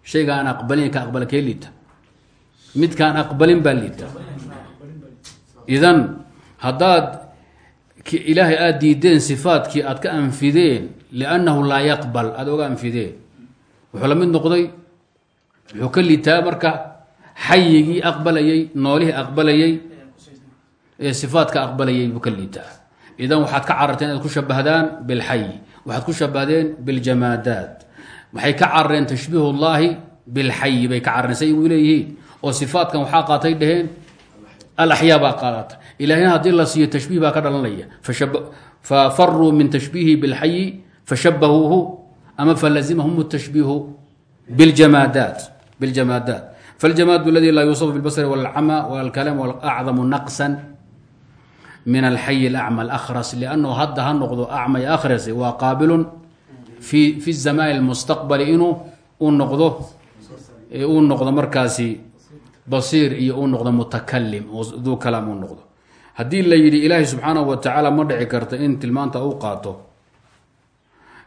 Shayga aan aqbalin ka aqbala kee liita midkaan aqbalin baa liita idan haddaad ilaahay aada diideen sifaadkii aad ka anfideen liannahu laa yaqbal aada oga anfideen. Wuxuu la mid noqday wuxuu ka litaa marka xayigii aqbalayey noolihii aqbalayey ee sifaadka aqbalayay buu ka liitaa. Idan waxaad ka cararteen inaad ku shabahdaan bilxayi waxaad ku shabahdeen biljamaadaat waxay ka carareen tashbiih llahi bilxayi bay ka carareen say u leeyihiin. Oo sifaadkan waxaa qaatay dheheen alaxyaa baa qaadata ilahina haddii la siiyo tashbiih baa ka dhalanaya. Fafaruu min tashbiihi bilxayi fashabahuuhu ama falazimahum tashbiihu biljamaadaat faljamaadu aladi laa yuusafu bilbasri walcama walkalaam acdamu naqsan min alxayi alacma alahras liannahu hadda ha noqdo acmay akhrasi waa qaabilun fi zamaan almustaqbali inuu u noqdo uu noqdo markaasi basiir iyo uu noqdo mutakalim oo duu kalaam uu noqdo. Haddii la yidhi ilaahay subxaanahu wa tacaala ma dhici karta in tilmaanta uu qaato.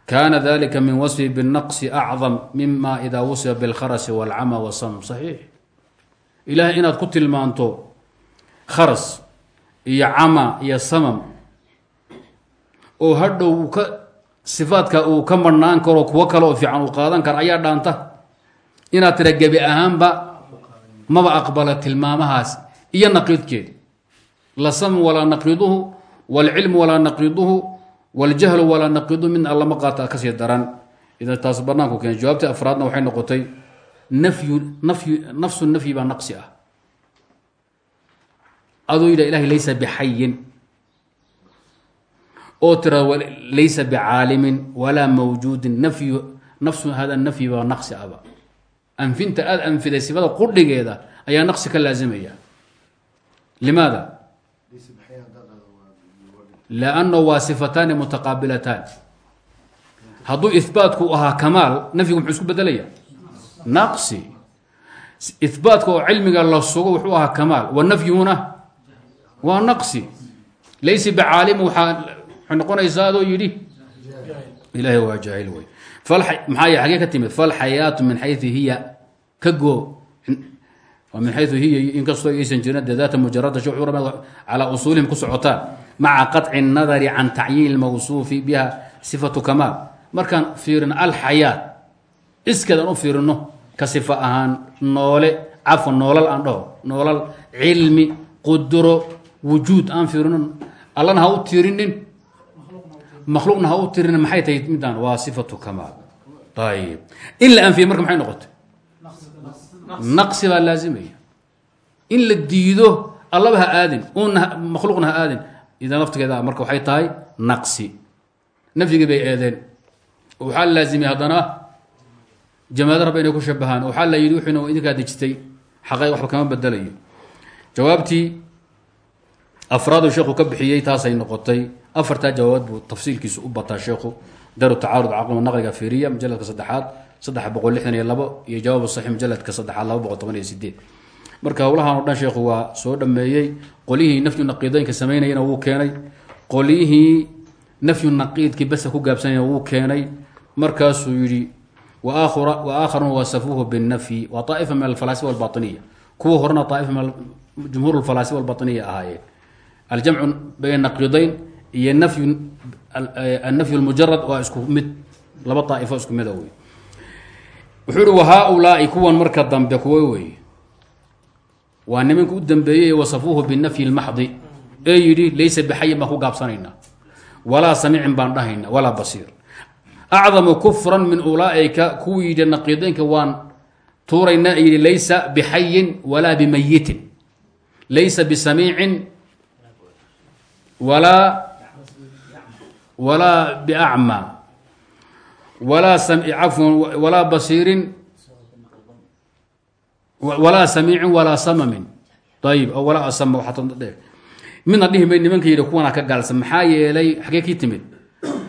Kaana dalika min wasfihi binnaqsi acdam mima idaa wusifa bilkharasi walcama wasam. Saxiix. Ilahay inaad ku tilmaanto kharas iyo cama iyo samam oo hadhow ka sifaadka uu ka marhnaan karo kuwo kale oo fiican uu qaadan karo ayaa dhaanta. Inaad tira gebi ahaanba maba aqbala tilmaamahaas iyo naqiidkeed la sam walaa naqiduhu wاlcilmu walaa naqiduhu wاljahlu walaa naqiduhu midna allama qaata ka sii daran. Idan taas banaanku keenay jawaabtii afraadna waxay noqotay nafyu nafyu nafsu nafyi baa naqsi ah. Aduu yidha laysa bixayin oo laysa bicaalimin walaa mawjuudin. Nafyu nafsu hada nafyi baa naqsi aba anfinta aada anfiday sifada qudhigeeda ayaa naqsi ka laazimaya. Limaada? Lanno waa sifataani mutaqaabilataan hadduu ihbaatku ahaa kamaal nafyigu muxuu isku bedelaya naqsi. Ihbaatka oo cilmiga la sugo wuxuu ahaa kamaal. Wa nafyuhuna waa naqsi. Laysa bicaalim waxaa waxay noqonaysaa adoo yidhi ilahay waa jaahil wey maxaa y xagee ka timid falxayaatu min xayu hiya ka goo min xayu hiya inkastoo aysan jirin dee daata mujarada sh calaa usuulihim ku socotaan maca qaطci الnadari can tacyiin اlmawsuufi biha sifatu kamaal markaan fiirino alxayaat iskeedaan u fiirino ka sifa ahaan noole cafwa noolal aan dhaho noolal cilmi quduro wujuud aan fiirino allana ha u tiirinin makhluuqna ha u maxay tahay midaan waa sifatu kamaal. Ayib in la anfiye marka maxay noqotay? Naqsi baa laazimaya. In la diido allaba aadin una makhluuqna aadin idan laftigeeda marka waxay tahay naqsi. Nafyigii bay eedeen. Waxaa laazimay haddana jamaado rabba ku shabahaan waxaa la yidhi wuxuuna idinkaa dejitay xaqay waxba kama bedelayo. Jawaabtii afraadu sheekhu ka taasay noqotay afartaa jawaabood buu tafsiilkiisu u bataa sheekhu daru tacaarud caqlima naqliga fiiriya mujaladka saddexaad saddex boqol lixdan iyo labo iyo jawaab saxiix saddexaad laba boqol toban iyo sideed marka howlahan o dhan sheekhu waa soo dhameeyey qolyihii nafyu naqiideynka samaynayana wuu keenay. Qolyihii nafyu naqiidkii basa ku gaabsanayna wuu keenay. Markaasuu yidhi waakharun wasafuuhu binnafyi waa aaifa min alfalaasifa walbainiya kuwa horena aaifa min jumhuur alfalaasifa walbainiya ahaayeen aljamcu bayn naqiideyn iyo nafyu annafyu lmujarad waa isku mid laba aaifo isku mida wey wuxuu ihi wahaaulaai kuwan marka dambe kuwa weeye. Waa nimanka u dambeeyey wasafuuhu binafyi lmaxdi ee yidhi laysa bixayin baan ku gaabsanaynaa walaa samicin baan dhahayna walaa basiir. Acdamu kufran min ulaaika kuwii yidhi naqiideynka waan tuuraynaa yidhi laysa bixayin walaa bimayitin laysa bisamiicin walaa walaa biacma walaa cafwan walaa basiirin walaa samiicin walaa samamin. Ayib o walaa asama waatadhe midna dhihi may nimanka yidhi kuwana ka gaalsan. Maxaa yeelay xagee kii timid?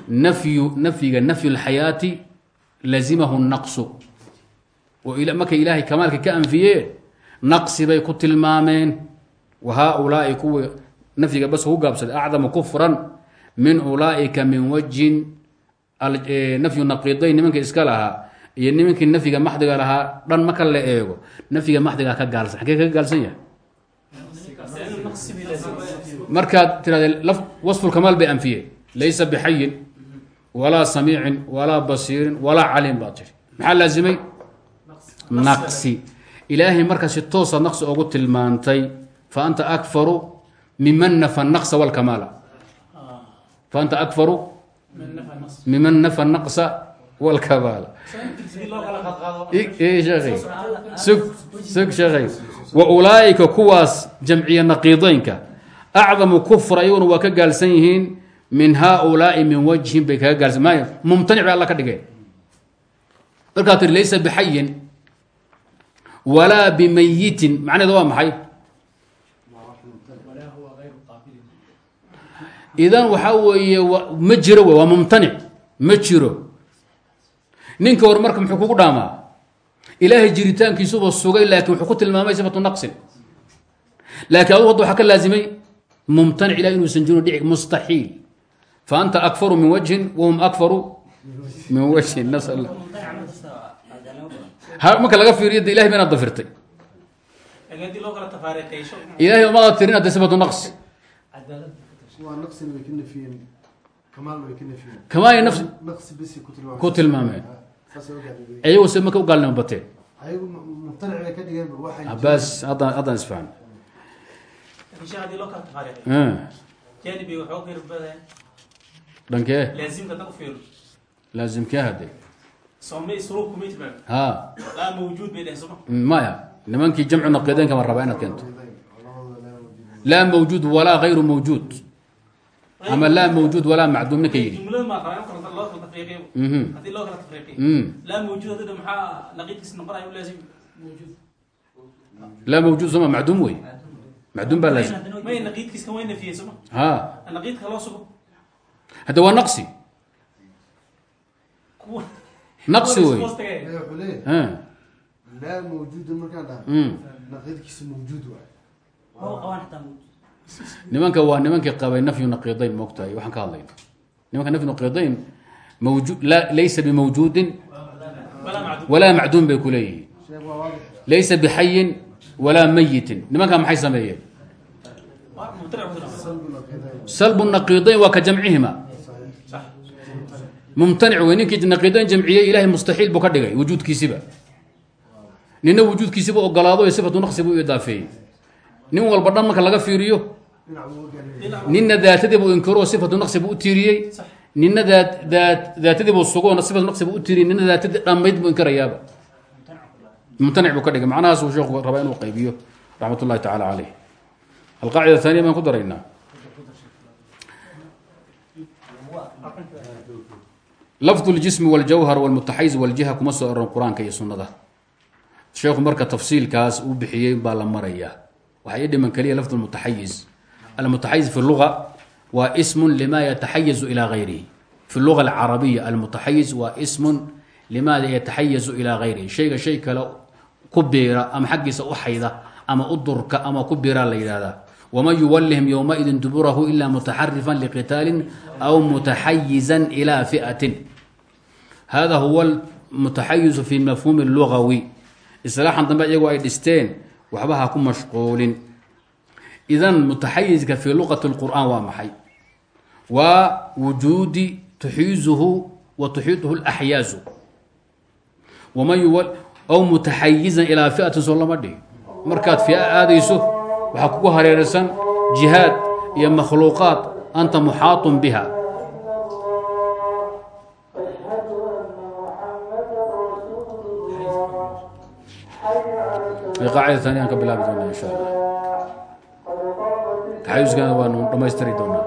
Nafyu nafyiga nafyu lxayaati lazimahu naqsu. Oo markay ilaahay kamaalka ka anfiyeen naqsi bay ku tilmaameen. Wa haaulaai kuwa nafyiga bas ku gaabsaday acdamu kufran min ulaaika min wajhin nafyu naqiidayn nimanka iska lahaa iyo nimankii nafyiga maxdiga lahaa dhan marka la eego. Nafyiga maxdiga ka gaalsan. Xagee kaga gaalsan yahay? Markaad tirahdee wasfulkamaal bay anfiyeen. Laysa bixayin walaa samiicin walaa basiirin walaa caliim baad tiri maxaa laazimay? Naqsi. Ilaahay marka si toosa naqsi ogu tilmaantay fa anta akfaru miman nafa naqsa walkamaala fa anta akfaru miman nafa naqsa walkamaala sug sug sheekhay wa ulaaika kuwaas jamciya naqiideynka acdamu kufra iyaguna waa ka gaalsan yihiin min haaulaai min wajhin bay kaga gaalsan maay mumtanic bay alla ka dhigeen markaa tiri laysa bixayin walaa bimayitin macnaheeda waa maxay idan waxaa weeye ma jiro waa mumtanic. Ma jiro. Ninka hor marka muxuu kugu dhaamaa? Ilaahay jiritaankiisuba sugay laakiin wuxuu ku tilmaamay sifatu naqsin. Laakiin adugu hadda waxaa ka laazimay mumtanic ilah inuusan jirin dhici mustaxiil. Fa anta akfaru min wajhin wahum akfaru min wajhin nasal. Marka laga fiiriyo de ilahay ba inaad dafirtay. Ilahay umaad tirin hadde sifatu naqsi bisi ku tilmaameen. Saas oo gaadhay iyagu se marka u gaalnimo bateen bas haddaan haddaan isfahan. Dhankee laazimkee timaan ha. Soma maya. Nimankii jamcu naqiideynka ma rabaa inaad keento. Laa mawjuud walaa gayru mawjuud ama laa mawjuud walaa macduum ninka yidhi. Laa mawjuud mawjuud mawjuud soma macduum wey. Macduum baa laazim. Ha. Hadda waa naqsi. Naqsi wey. laa mawjuuda markaan dhaha. Mm. naqiidkiisa mawjuud waay nimanka waa nimankii qabay nafyu naqidayn mogtahay waxaan ka hadlayna nimanka nafyu naqidayn laysa bimawjuudin walaa macduum bay ku leeyihiin. Laysa bixayin walaa mayitin. Nimankaa maxay sameeyeen? Salbu naqidayn waa ka jamcihima. Mumtanic wey ninkii naqidayn jamciyey ilahay mustaxiil buu ka dhigay wujuudkiisiba. Nina wujuudkiisibu ogolaado sifatu naqsi buu nin walba dhan marka laga fiiriyo nina daatadii buu inkiro sifatu naqsi buu u tiiriyey. Nina daat daat daatadii buu sugo sifatu naqsi buu u tiiriyey. Nina daatadii dhammayd buu inkirayaaba mumtanic buu ka dhigay. Macnahaas uu sheekhu rabaa inuu qaybiyo. Raxmat ullahi tacaala caleyh alqaacida thaniya baan ku daraynaa. Lafdu ljismi waljawhar walmutaxayiz waljiha kuma soo oran qur'aanka iyo sunnada. Sheekhu marka tafsiilkaas uu bixiyey baa la maraya waxaa ii dhiman keliya lafdu mutaxayiz almutaxayiz fi luga waa ismun lima yataxayazu ilaa gayrihi fi luga alcarabiya almutaxayiz waa ismun limaada yataxayazu ilaa gayrihi shayga shay kale ku biira ama xaggiisa u xayda ama u durka ama ku biiraa la yidhahdaa waman yuwallihim yowmaidin duburahu ila mutaxarifan liqitaalin aw mutaxayizan ilaa fi'atin hada huwa mutaxayizu fi mafhuumi lugawi islaaxan dambe iyagoo ay dhisteen waxba ha ku mashquulin idan mutaxayizka fi luqati lqur'aan waa maxay? Waa wujuudi tuxiizuhu wa tuxiiduhu laxyaazu waman aw mutaxayizan ilaa fi'atin soo lama dhihi. Markaad fi'a aadayso waxaa kugu hareeraysan jihaad iyo makhluuqaad anta muxaatun biha. Qaacida aniyan ka bilaabi doonaa insha allah taxayuskana waanu dhamaystiri doonaa